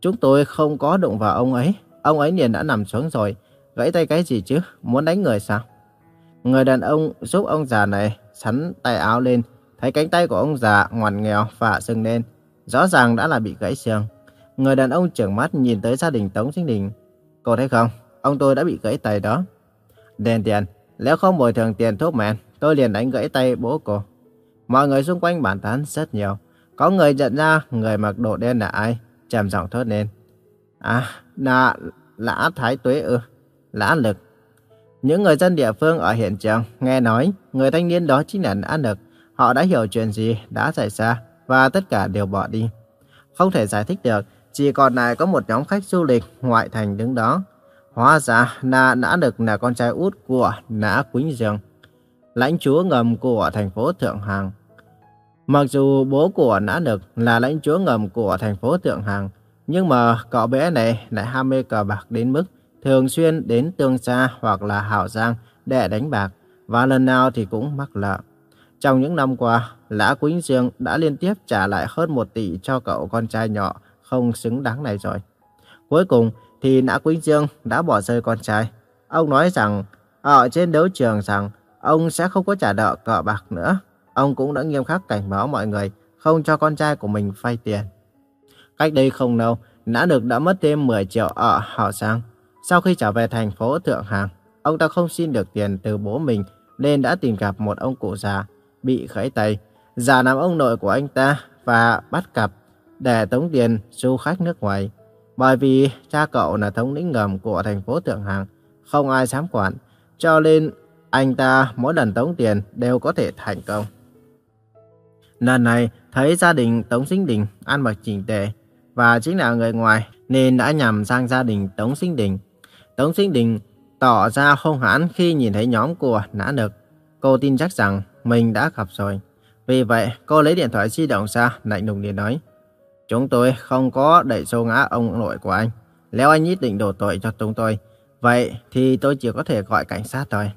Chúng tôi không có đụng vào ông ấy, ông ấy liền đã nằm xuống rồi, gãy tay cái gì chứ, muốn đánh người sao? Người đàn ông giúp ông già này sắn tay áo lên, thấy cánh tay của ông già ngoằn nghèo và sưng lên, rõ ràng đã là bị gãy xương. Người đàn ông trợn mắt nhìn tới gia đình Tống Sinh Đình. Cô thấy không, ông tôi đã bị gãy tay đó. Đền tiền, nếu không bồi thường tiền thuốc men, tôi liền đánh gãy tay bố cô. Mọi người xung quanh bàn tán rất nhiều. Có người nhận ra người mặc đồ đen là ai, trầm giọng thốt lên. À, là Lã Thái Tuế ư, Lã Lực. Những người dân địa phương ở hiện trường nghe nói người thanh niên đó chính là Lã Lực. Họ đã hiểu chuyện gì đã xảy ra và tất cả đều bỏ đi. Không thể giải thích được, chỉ còn lại có một nhóm khách du lịch ngoại thành đứng đó. Hóa ra là Nã được là con trai út của Nã Quýnh Dương, lãnh chúa ngầm của thành phố Thượng Hàng. Mặc dù bố của Nã Đực là lãnh chúa ngầm của thành phố Thượng Hàng, nhưng mà cậu bé này lại ham mê cờ bạc đến mức thường xuyên đến Tương Sa hoặc là Hảo Giang để đánh bạc, và lần nào thì cũng mắc lợ. Trong những năm qua, Lã Quýnh Dương đã liên tiếp trả lại hơn một tỷ cho cậu con trai nhỏ không xứng đáng này rồi. Cuối cùng thì nã Quýnh Dương đã bỏ rơi con trai. Ông nói rằng ở trên đấu trường rằng ông sẽ không có trả nợ cờ bạc nữa. Ông cũng đã nghiêm khắc cảnh báo mọi người không cho con trai của mình vay tiền. Cách đây không lâu, Nã Được đã mất thêm 10 triệu ở Hảo Giang. Sau khi trở về thành phố Thượng Hàng, ông ta không xin được tiền từ bố mình nên đã tìm gặp một ông cụ già bị khởi tay, già làm ông nội của anh ta và bắt cặp để tống tiền du khách nước ngoài. Bởi vì cha cậu là thống lĩnh ngầm của thành phố Thượng Hàng, không ai dám quản, cho nên anh ta mỗi lần tống tiền đều có thể thành công. Lần này, thấy gia đình Tống Sinh Đình ăn mặc chỉnh tề và chính là người ngoài nên đã nhằm sang gia đình Tống Sinh Đình. Tống Sinh Đình tỏ ra hung hãn khi nhìn thấy nhóm của nã nực. Cô tin chắc rằng mình đã gặp rồi. Vì vậy, cô lấy điện thoại di động ra, lạnh lùng liền nói. Chúng tôi không có đẩy xô ngã ông nội của anh. Nếu anh nhất định đổ tội cho chúng tôi, vậy thì tôi chỉ có thể gọi cảnh sát thôi.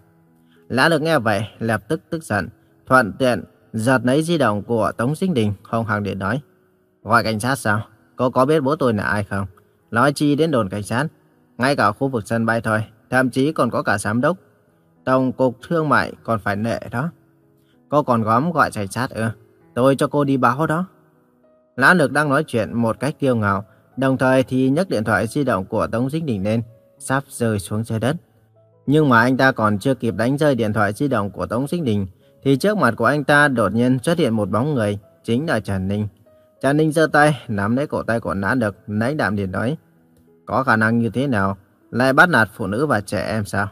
Lã được nghe vậy, lập tức tức giận, thuận tiện, giật lấy di động của Tống Sinh Đình, không hằng điện nói. Gọi cảnh sát sao? Cô có biết bố tôi là ai không? Nói chi đến đồn cảnh sát. Ngay cả khu vực sân bay thôi, thậm chí còn có cả giám đốc. Tổng cục thương mại còn phải nệ đó. Cô còn góm gọi cảnh sát ư? Tôi cho cô đi báo đó. Lã Lực đang nói chuyện một cách kiêu ngạo, đồng thời thì nhấc điện thoại di động của Tống Dĩnh Đình lên, sắp rơi xuống dưới đất. Nhưng mà anh ta còn chưa kịp đánh rơi điện thoại di động của Tống Dĩnh Đình, thì trước mặt của anh ta đột nhiên xuất hiện một bóng người, chính là Trần Ninh. Trần Ninh giơ tay, nắm lấy cổ tay của Lã Lực, lãnh đạm điện nói. Có khả năng như thế nào, lại bắt nạt phụ nữ và trẻ em sao?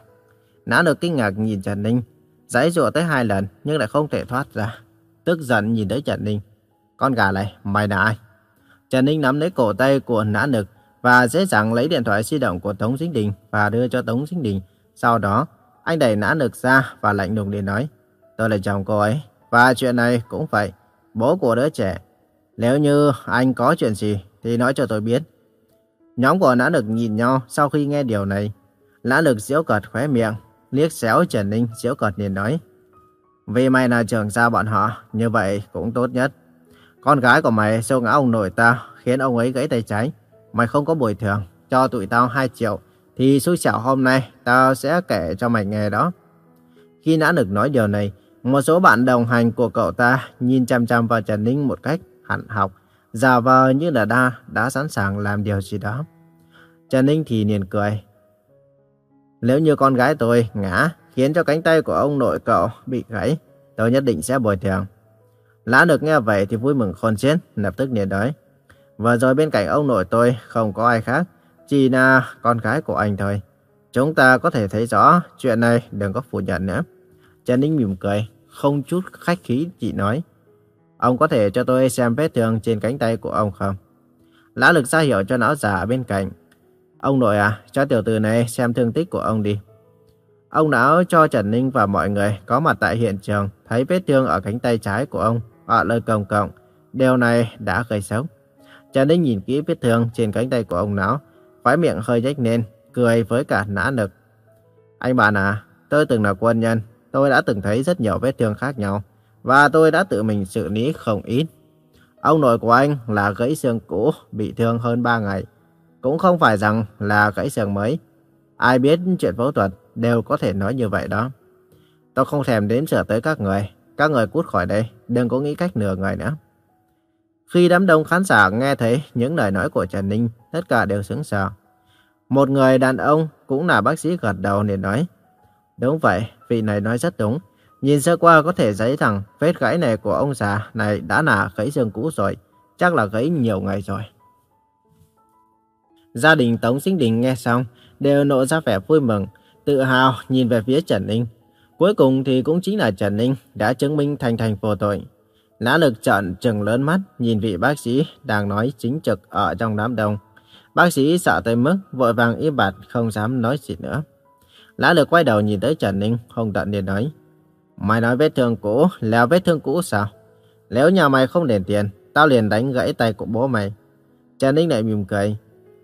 Lã Lực kinh ngạc nhìn Trần Ninh, giãy dụa tới hai lần nhưng lại không thể thoát ra. Tức giận nhìn tới Trần Ninh. Con gà này, mày là ai? Trần Ninh nắm lấy cổ tay của nã nực và dễ dàng lấy điện thoại di động của Tống Dính Đình và đưa cho Tống Dính Đình. Sau đó, anh đẩy nã nực ra và lạnh lùng để nói, tôi là chồng cô ấy. Và chuyện này cũng vậy, bố của đứa trẻ. Nếu như anh có chuyện gì thì nói cho tôi biết. Nhóm của nã nực nhìn nhau sau khi nghe điều này. Nã nực giễu cợt khóe miệng, liếc xéo Trần Ninh giễu cợt liền nói. Vì mày là trưởng gia bọn họ, như vậy cũng tốt nhất. Con gái của mày xô ngã ông nội tao, khiến ông ấy gãy tay trái. Mày không có bồi thường, cho tụi tao 2 triệu, thì xui xẻo hôm nay tao sẽ kể cho mày nghe đó. Khi nã được nói điều này, một số bạn đồng hành của cậu ta nhìn chăm chăm vào Trần Ninh một cách hẳn học, giả vờ như là đa đã sẵn sàng làm điều gì đó. Trần Ninh thì liền cười. Nếu như con gái tôi ngã, khiến cho cánh tay của ông nội cậu bị gãy, tôi nhất định sẽ bồi thường. Lã được nghe vậy thì vui mừng khôn xiết, lập tức liền nói. Vừa rồi bên cạnh ông nội tôi không có ai khác, chỉ là con gái của anh thôi. Chúng ta có thể thấy rõ chuyện này đừng có phủ nhận nữa. Trần Ninh mỉm cười, không chút khách khí chỉ nói. Ông có thể cho tôi xem vết thương trên cánh tay của ông không? Lã lực ra hiệu cho lão già bên cạnh. Ông nội à, cho tiểu tử này xem thương tích của ông đi. Ông lão cho Trần Ninh và mọi người có mặt tại hiện trường thấy vết thương ở cánh tay trái của ông ở nơi công cộng. Điều này đã gây xấu. Trần Ninh nhìn kỹ vết thương trên cánh tay của ông lão, khóe miệng hơi nhếch lên, cười với cả nã nực. Anh bạn à, tôi từng là quân nhân, tôi đã từng thấy rất nhiều vết thương khác nhau, và tôi đã tự mình xử lý không ít. Ông nội của anh là gãy xương cũ, bị thương hơn 3 ngày. Cũng không phải rằng là gãy xương mới. Ai biết chuyện phẫu thuật đều có thể nói như vậy đó. Tôi không thèm đến sửa tới các người. Các người cút khỏi đây, đừng có nghĩ cách nửa người nữa. Khi đám đông khán giả nghe thấy những lời nói của Trần Ninh, tất cả đều sững sờ. Một người đàn ông cũng là bác sĩ gật đầu liền nói. Đúng vậy, vị này nói rất đúng. Nhìn sơ qua có thể thấy rằng vết gãy này của ông già này đã là gãy xương cũ rồi. Chắc là gãy nhiều ngày rồi. Gia đình Tống Sinh Đình nghe xong đều nộ ra vẻ vui mừng, tự hào nhìn về phía Trần Ninh. Cuối cùng thì cũng chính là Trần Ninh đã chứng minh thành thành vô tội. Lã lực trợn trừng lớn mắt nhìn vị bác sĩ đang nói chính trực ở trong đám đông. Bác sĩ sợ tới mức vội vàng im bặt không dám nói gì nữa. Lã lực quay đầu nhìn tới Trần Ninh, hung tận liền nói. Mày nói vết thương cũ là vết thương cũ sao? Nếu nhà mày không đền tiền, tao liền đánh gãy tay của bố mày. Trần Ninh lại mỉm cười.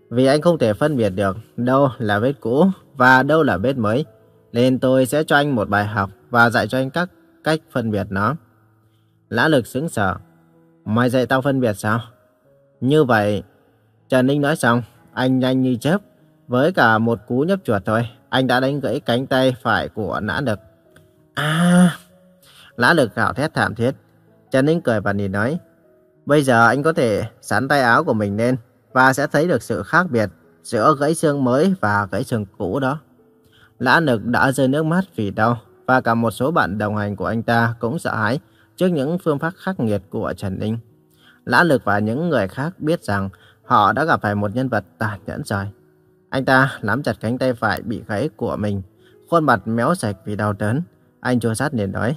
Vì anh không thể phân biệt được đâu là vết cũ và đâu là vết mới. Nên tôi sẽ cho anh một bài học và dạy cho anh các cách phân biệt nó. Lã lực sững sờ. Mày dạy tao phân biệt sao? Như vậy, Trần Ninh nói xong, anh nhanh như chớp. Với cả một cú nhấp chuột thôi, anh đã đánh gãy cánh tay phải của Lã lực. À... Lã lực gào thét thảm thiết. Trần Ninh cười và nhìn nói. Bây giờ anh có thể sắn tay áo của mình lên và sẽ thấy được sự khác biệt giữa gãy xương mới và gãy xương cũ đó. Lã lực đã rơi nước mắt vì đau và cả một số bạn đồng hành của anh ta cũng sợ hãi trước những phương pháp khắc nghiệt của Trần Ninh. Lã lực và những người khác biết rằng họ đã gặp phải một nhân vật tàn nhẫn rồi. Anh ta nắm chặt cánh tay phải bị gãy của mình, khuôn mặt méo sạch vì đau đớn. Anh chua sát liền nói,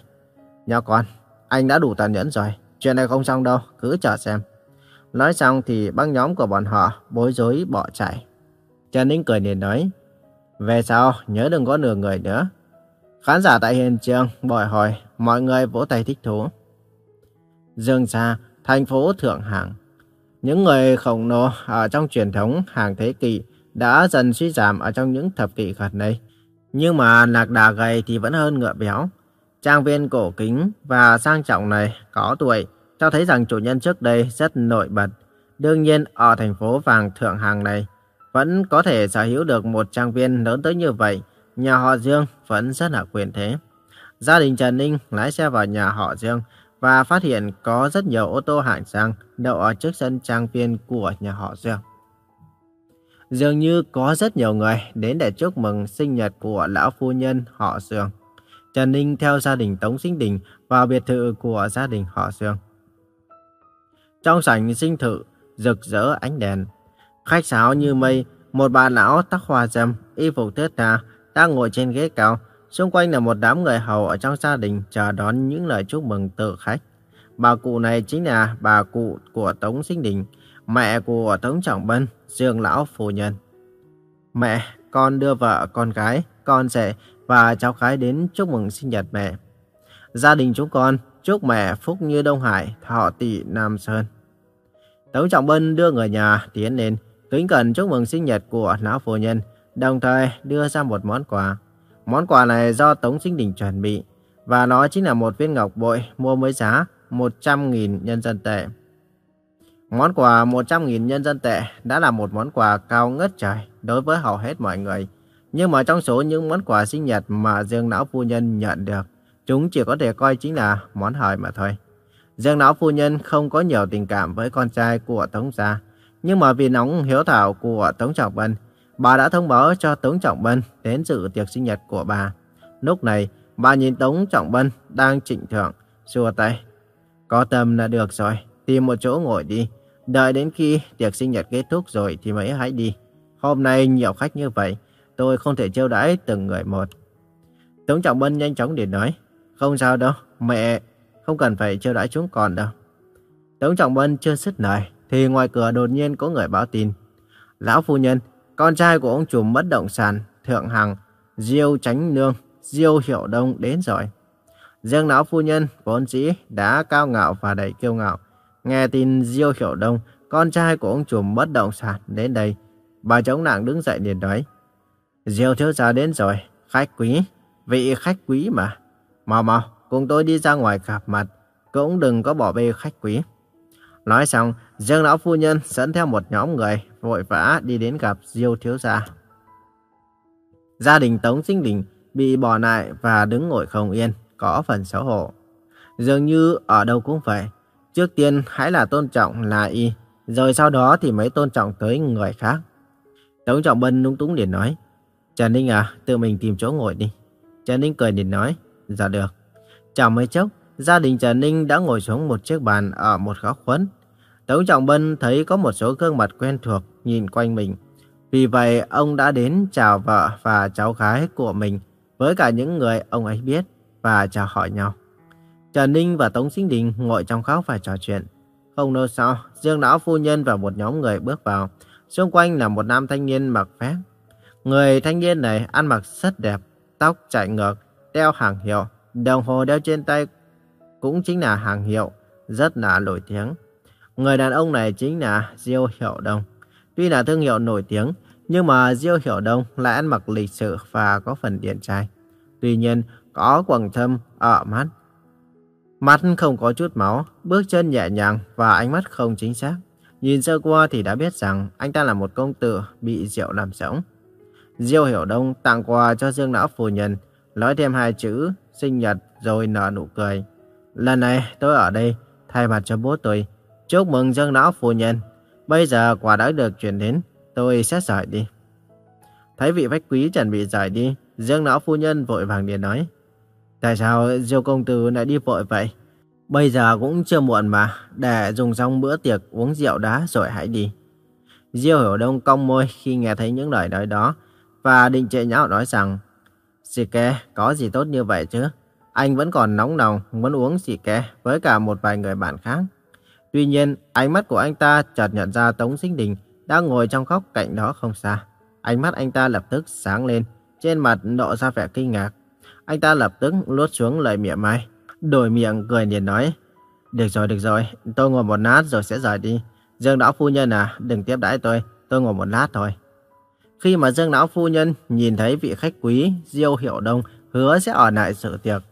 Nhỏ con, anh đã đủ tàn nhẫn rồi, chuyện này không xong đâu, cứ chờ xem. Nói xong thì băng nhóm của bọn họ bối rối bỏ chạy. Trần Ninh cười liền nói, về sau nhớ đừng có nửa người nữa. Khán giả tại hiện trường bồi hồi, mọi người vỗ tay thích thú. Dương xa, thành phố Thượng hạng, Những người khổng lồ ở trong truyền thống hàng thế kỷ đã dần suy giảm ở trong những thập kỷ gần đây. Nhưng mà lạc đà gầy thì vẫn hơn ngựa béo. Trang viên cổ kính và sang trọng này có tuổi, cho thấy rằng chủ nhân trước đây rất nổi bật. Đương nhiên, ở thành phố vàng thượng hàng này, vẫn có thể sở hữu được một trang viên lớn tới như vậy. Nhà họ Dương vẫn rất là quyền thế. Gia đình Trần Ninh lái xe vào nhà họ Dương và phát hiện có rất nhiều ô tô hạng sang đậu ở trước sân trang viên của nhà họ Dương. Dường như có rất nhiều người đến để chúc mừng sinh nhật của lão phu nhân họ Dương. Trần Ninh theo gia đình Tống Sinh Đình vào biệt thự của gia đình họ Dương. Trong sảnh sinh thự, rực rỡ ánh đèn. Khách sáo như mây, một bà lão tóc hoa râm, y phục thướt tha, đang ngồi trên ghế cao. Xung quanh là một đám người hầu ở trong gia đình chờ đón những lời chúc mừng từ khách. Bà cụ này chính là bà cụ của Tống Sinh Đình, mẹ của Tống Trọng Bân, Dương Lão Phu Nhân. Mẹ, con đưa vợ, con gái, con rể và cháu gái đến chúc mừng sinh nhật mẹ. Gia đình chúng con chúc mẹ phúc như Đông Hải, thọ tỷ Nam Sơn. Tống Trọng Bân đưa người nhà tiến lên, kính cẩn chúc mừng sinh nhật của lão phu nhân, đồng thời đưa ra một món quà. Món quà này do Tống Sinh Đình chuẩn bị, và nó chính là một viên ngọc bội mua với giá 100.000 nhân dân tệ. Món quà 100.000 nhân dân tệ đã là một món quà cao ngất trời đối với hầu hết mọi người. Nhưng mà trong số những món quà sinh nhật mà Dương Lão Phu Nhân nhận được, chúng chỉ có thể coi chính là món hời mà thôi. Dương Lão Phu Nhân không có nhiều tình cảm với con trai của Tống Gia. Nhưng mà vì nóng hiếu thảo của Tống Trọng Bân, bà đã thông báo cho Tống Trọng Bân đến dự tiệc sinh nhật của bà. Lúc này, bà nhìn Tống Trọng Bân đang trịnh thượng, xua tay. Có tâm là được rồi, tìm một chỗ ngồi đi. Đợi đến khi tiệc sinh nhật kết thúc rồi thì mới hãy đi. Hôm nay nhiều khách như vậy, tôi không thể chiêu đãi từng người một. Tống Trọng Bân nhanh chóng để nói, không sao đâu, mẹ không cần phải chiêu đãi chúng còn đâu. Tống Trọng Bân chưa dứt lời, thì ngoài cửa đột nhiên có người báo tin. Lão phu nhân, con trai của ông chủ bất động sản, Thượng Hằng, Diêu Tránh Nương, Diêu Hiệu Đông đến rồi. riêng lão phu nhân vốn dĩ đã cao ngạo và đầy kiêu ngạo. Nghe tin Diêu Hiệu Đông, con trai của ông chủ bất động sản đến đây, bà chống nặng đứng dậy liền nói. Diêu thiếu gia đến rồi, khách quý, vị khách quý mà. Mau mau, cùng tôi đi ra ngoài gặp mặt, cũng đừng có bỏ bê khách quý. Nói xong, Dương lão phu nhân dẫn theo một nhóm người vội vã đi đến gặp Diêu thiếu gia. Gia đình Tống Sinh Đình bị bỏ lại và đứng ngồi không yên, có phần xấu hổ. Dường như ở đâu cũng vậy. Trước tiên hãy là tôn trọng là y, rồi sau đó thì mới tôn trọng tới người khác. Tống Trọng Bân núng túng liền nói. Trần Ninh à, tự mình tìm chỗ ngồi đi. Trần Ninh cười liền nói, dạ được. chào mấy chốc, gia đình Trần Ninh đã ngồi xuống một chiếc bàn ở một góc khuất. Tống Trọng Bân thấy có một số gương mặt quen thuộc nhìn quanh mình. Vì vậy, ông đã đến chào vợ và cháu gái của mình với cả những người ông ấy biết và chào hỏi nhau. Trần Ninh và Tống Sinh Đình ngồi trong góc và trò chuyện. Không lâu sau, Dương Lão Phu Nhân và một nhóm người bước vào. Xung quanh là một nam thanh niên mặc vest, Người thanh niên này ăn mặc rất đẹp, tóc chạy ngược, đeo hàng hiệu, đồng hồ đeo trên tay cũng chính là hàng hiệu, rất là nổi tiếng. Người đàn ông này chính là Diêu Hiệu Đông. Tuy là thương hiệu nổi tiếng, nhưng mà Diêu Hiểu Đông lại ăn mặc lịch sự và có phần điển trai. Tuy nhiên, có quầng thâm ở mắt. Mắt không có chút máu, bước chân nhẹ nhàng và ánh mắt không chính xác. Nhìn sơ qua thì đã biết rằng anh ta là một công tử bị rượu làm sống. Diêu Hiểu Đông tặng quà cho Dương Lão Phu Nhân, nói thêm hai chữ sinh nhật rồi nở nụ cười. Lần này tôi ở đây thay mặt cho bố tôi. Chúc mừng dân Lão Phu Nhân. Bây giờ quà đã được chuyển đến, tôi sẽ rời đi. Thấy vị khách quý chuẩn bị rời đi, Dương Lão Phu Nhân vội vàng điện nói. Tại sao Diêu Công Tử lại đi vội vậy? Bây giờ cũng chưa muộn mà, để dùng xong bữa tiệc uống rượu đá rồi hãy đi. Diêu Hiểu Đông cong môi khi nghe thấy những lời nói đó, và định trệ nhau nói rằng, Sì ke, có gì tốt như vậy chứ? Anh vẫn còn nóng nồng muốn uống xì ke với cả một vài người bạn khác. Tuy nhiên, ánh mắt của anh ta chợt nhận ra Tống Sinh Đình đang ngồi trong góc cạnh đó không xa. Ánh mắt anh ta lập tức sáng lên, trên mặt lộ ra vẻ kinh ngạc. Anh ta lập tức lướt xuống lời miệng mai, đổi miệng cười liền nói. Được rồi, được rồi, tôi ngồi một lát rồi sẽ rời đi. Dương Đảo Phu Nhân à, đừng tiếp đãi tôi, tôi ngồi một lát thôi. Khi mà Dương Lão Phu Nhân nhìn thấy vị khách quý Diêu Hiểu Đông hứa sẽ ở lại sự tiệc,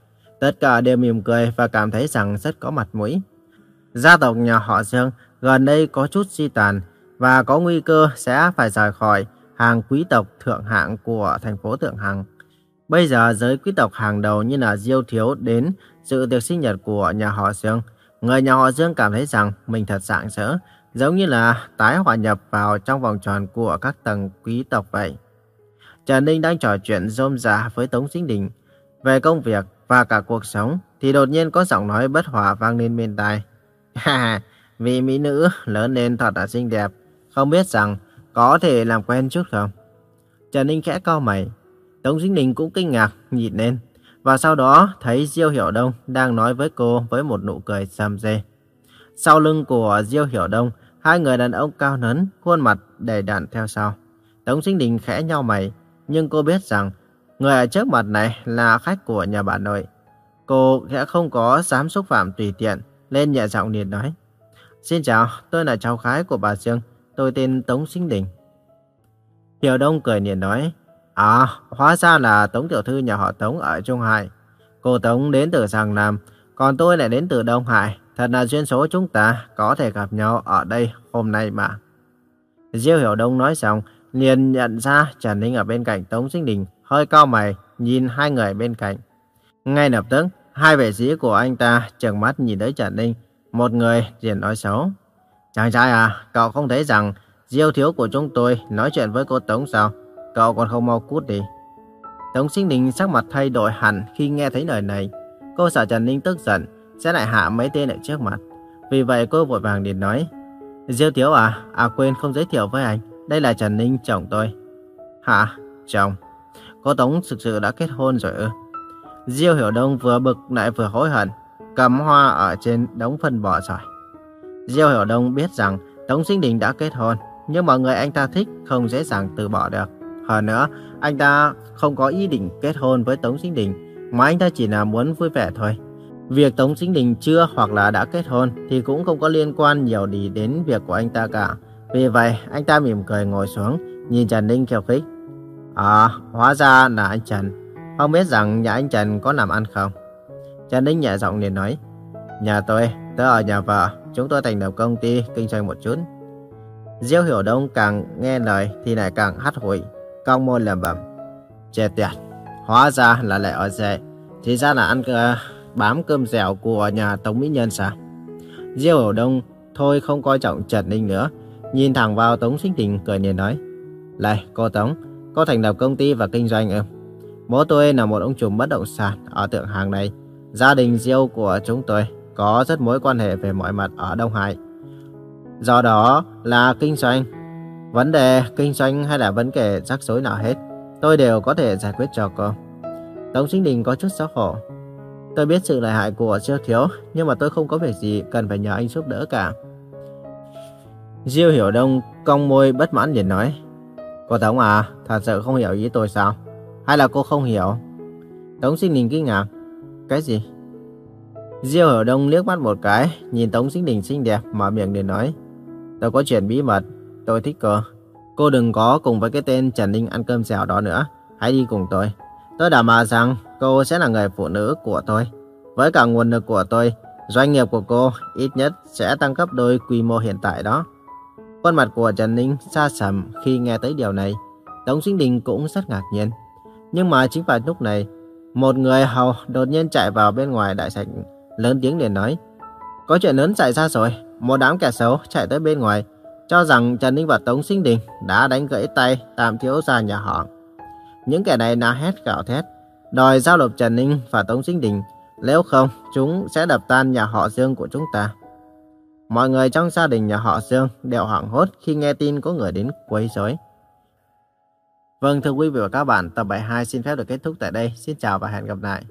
tất cả đều mỉm cười và cảm thấy rằng rất có mặt mũi. Gia tộc nhà họ Dương gần đây có chút suy tàn và có nguy cơ sẽ phải rời khỏi hàng quý tộc thượng hạng của thành phố Thượng Hằng. Bây giờ giới quý tộc hàng đầu như là Diêu Thiếu đến sự tiệc sinh nhật của nhà họ Dương. Người nhà họ Dương cảm thấy rằng mình thật sảng sỡ giống như là tái hòa nhập vào trong vòng tròn của các tầng quý tộc vậy. Trần Ninh đang trò chuyện rôm rả với Tống Sinh Đình về công việc và cả cuộc sống, thì đột nhiên có giọng nói bất hòa vang lên bên tai. Ha vị mỹ nữ lớn lên thật là xinh đẹp, không biết rằng có thể làm quen chút không? Trần Ninh khẽ cau mày, Tống Dĩnh Đình cũng kinh ngạc nhìn lên, và sau đó thấy Diêu Hiểu Đông đang nói với cô với một nụ cười sầm dê. Sau lưng của Diêu Hiểu Đông Hai người đàn ông cao lớn, khuôn mặt đầy đặn theo sau. Tống Dĩnh Đình khẽ nhau mày, nhưng cô biết rằng người ở trước mặt này là khách của nhà bà nội. Cô sẽ không có dám xúc phạm tùy tiện, lên nhẹ giọng liền nói. Xin chào, tôi là cháu gái của bà Dương, tôi tên Tống Sinh Đình. Hiểu Đông cười liền nói, À, hóa ra là Tống Tiểu Thư nhà họ Tống ở Trung Hải. Cô Tống đến từ Giang Nam, còn tôi lại đến từ Đông Hải. Thật là duyên số chúng ta có thể gặp nhau ở đây hôm nay mà. Diêu Hiểu Đông nói xong, liền nhận ra Trần Ninh ở bên cạnh Tống Sinh Đình, hơi cao mày, nhìn hai người bên cạnh. Ngay lập tức, hai vệ sĩ của anh ta trợn mắt nhìn tới Trần Ninh, một người liền nói xấu. Chàng trai à, cậu không thấy rằng Diêu thiếu của chúng tôi nói chuyện với cô Tống sao? Cậu còn không mau cút đi. Tống Sinh Đình sắc mặt thay đổi hẳn khi nghe thấy lời này. Cô sợ Trần Ninh tức giận, sẽ lại hạ mấy tên ở trước mặt. Vì vậy cô vội vàng liền nói, Diêu thiếu à, à quên không giới thiệu với anh, đây là Trần Ninh chồng tôi. Hả? Chồng? Cô Tống thực sự đã kết hôn rồi ư? Diêu Hiểu Đông vừa bực lại vừa hối hận, cầm hoa ở trên đống phân bò sỏi. Diêu Hiểu Đông biết rằng Tống Sinh Đình đã kết hôn, nhưng mà người anh ta thích không dễ dàng từ bỏ được. Hơn nữa, anh ta không có ý định kết hôn với Tống Sinh Đình, mà anh ta chỉ là muốn vui vẻ thôi. Việc Tống Sinh Đình chưa hoặc là đã kết hôn thì cũng không có liên quan nhiều gì đến việc của anh ta cả. Vì vậy, anh ta mỉm cười ngồi xuống, nhìn Trần Ninh khiêu khích. À, hóa ra là anh Trần. Không biết rằng nhà anh Trần có làm ăn không? Trần Ninh nhẹ giọng liền nói. Nhà tôi, tớ ở nhà vợ, chúng tôi thành lập công ty kinh doanh một chút. Diêu Hiểu Đông càng nghe lời thì lại càng hắt hủi, cong môi lẩm bẩm. Chê tiệt, hóa ra là lại ở rể, thì ra là ăn cơ, bám cơm dẻo của nhà Tống Mỹ Nhân sao? Diêu Hiểu Đông thôi không coi trọng Trần Ninh nữa, nhìn thẳng vào Tống Sinh Tình cười nhìn nói. Này, cô Tống, có thành lập công ty và kinh doanh ư? Bố tôi là một ông chủ bất động sản ở tượng Hàng này. Gia đình Diêu của chúng tôi có rất mối quan hệ về mọi mặt ở Đông Hải. Do đó là kinh doanh. Vấn đề kinh doanh hay là vấn đề rắc rối nào hết, tôi đều có thể giải quyết cho cô. Tống Sinh Đình có chút xấu hổ. Tôi biết sự lợi hại của Diêu Thiếu, nhưng mà tôi không có việc gì cần phải nhờ anh giúp đỡ cả. Diêu Hiểu Đông cong môi bất mãn liền nói. Cô Tống à, thật sự không hiểu ý tôi sao? Hay là cô không hiểu? Tống Sinh Đình kinh ngạc. Cái gì? Diêu Hiểu Đông liếc mắt một cái, nhìn Tống Sinh Đình xinh đẹp, mở miệng để nói. Tôi có chuyện bí mật, tôi thích cô. Cô đừng có cùng với cái tên Trần Ninh ăn cơm xèo đó nữa. Hãy đi cùng tôi. Tôi đảm bảo rằng cô sẽ là người phụ nữ của tôi. Với cả nguồn lực của tôi, doanh nghiệp của cô ít nhất sẽ tăng gấp đôi quy mô hiện tại đó. Khuôn mặt của Trần Ninh xa sầm khi nghe tới điều này. Tống Sinh Đình cũng rất ngạc nhiên. Nhưng mà chính vào lúc này, một người hầu đột nhiên chạy vào bên ngoài đại sảnh, lớn tiếng để nói. Có chuyện lớn xảy ra rồi, một đám kẻ xấu chạy tới bên ngoài, cho rằng Trần Ninh và Tống Sinh Đình đã đánh gãy tay tạm thiếu gia nhà họ. Những kẻ này la hét gạo thét, đòi giao nộp Trần Ninh và Tống Sinh Đình, nếu không chúng sẽ đập tan nhà họ Dương của chúng ta. Mọi người trong gia đình nhà họ Dương đều hoảng hốt khi nghe tin có người đến quấy rối. Vâng thưa quý vị và các bạn, tập 72 xin phép được kết thúc tại đây. Xin chào và hẹn gặp lại.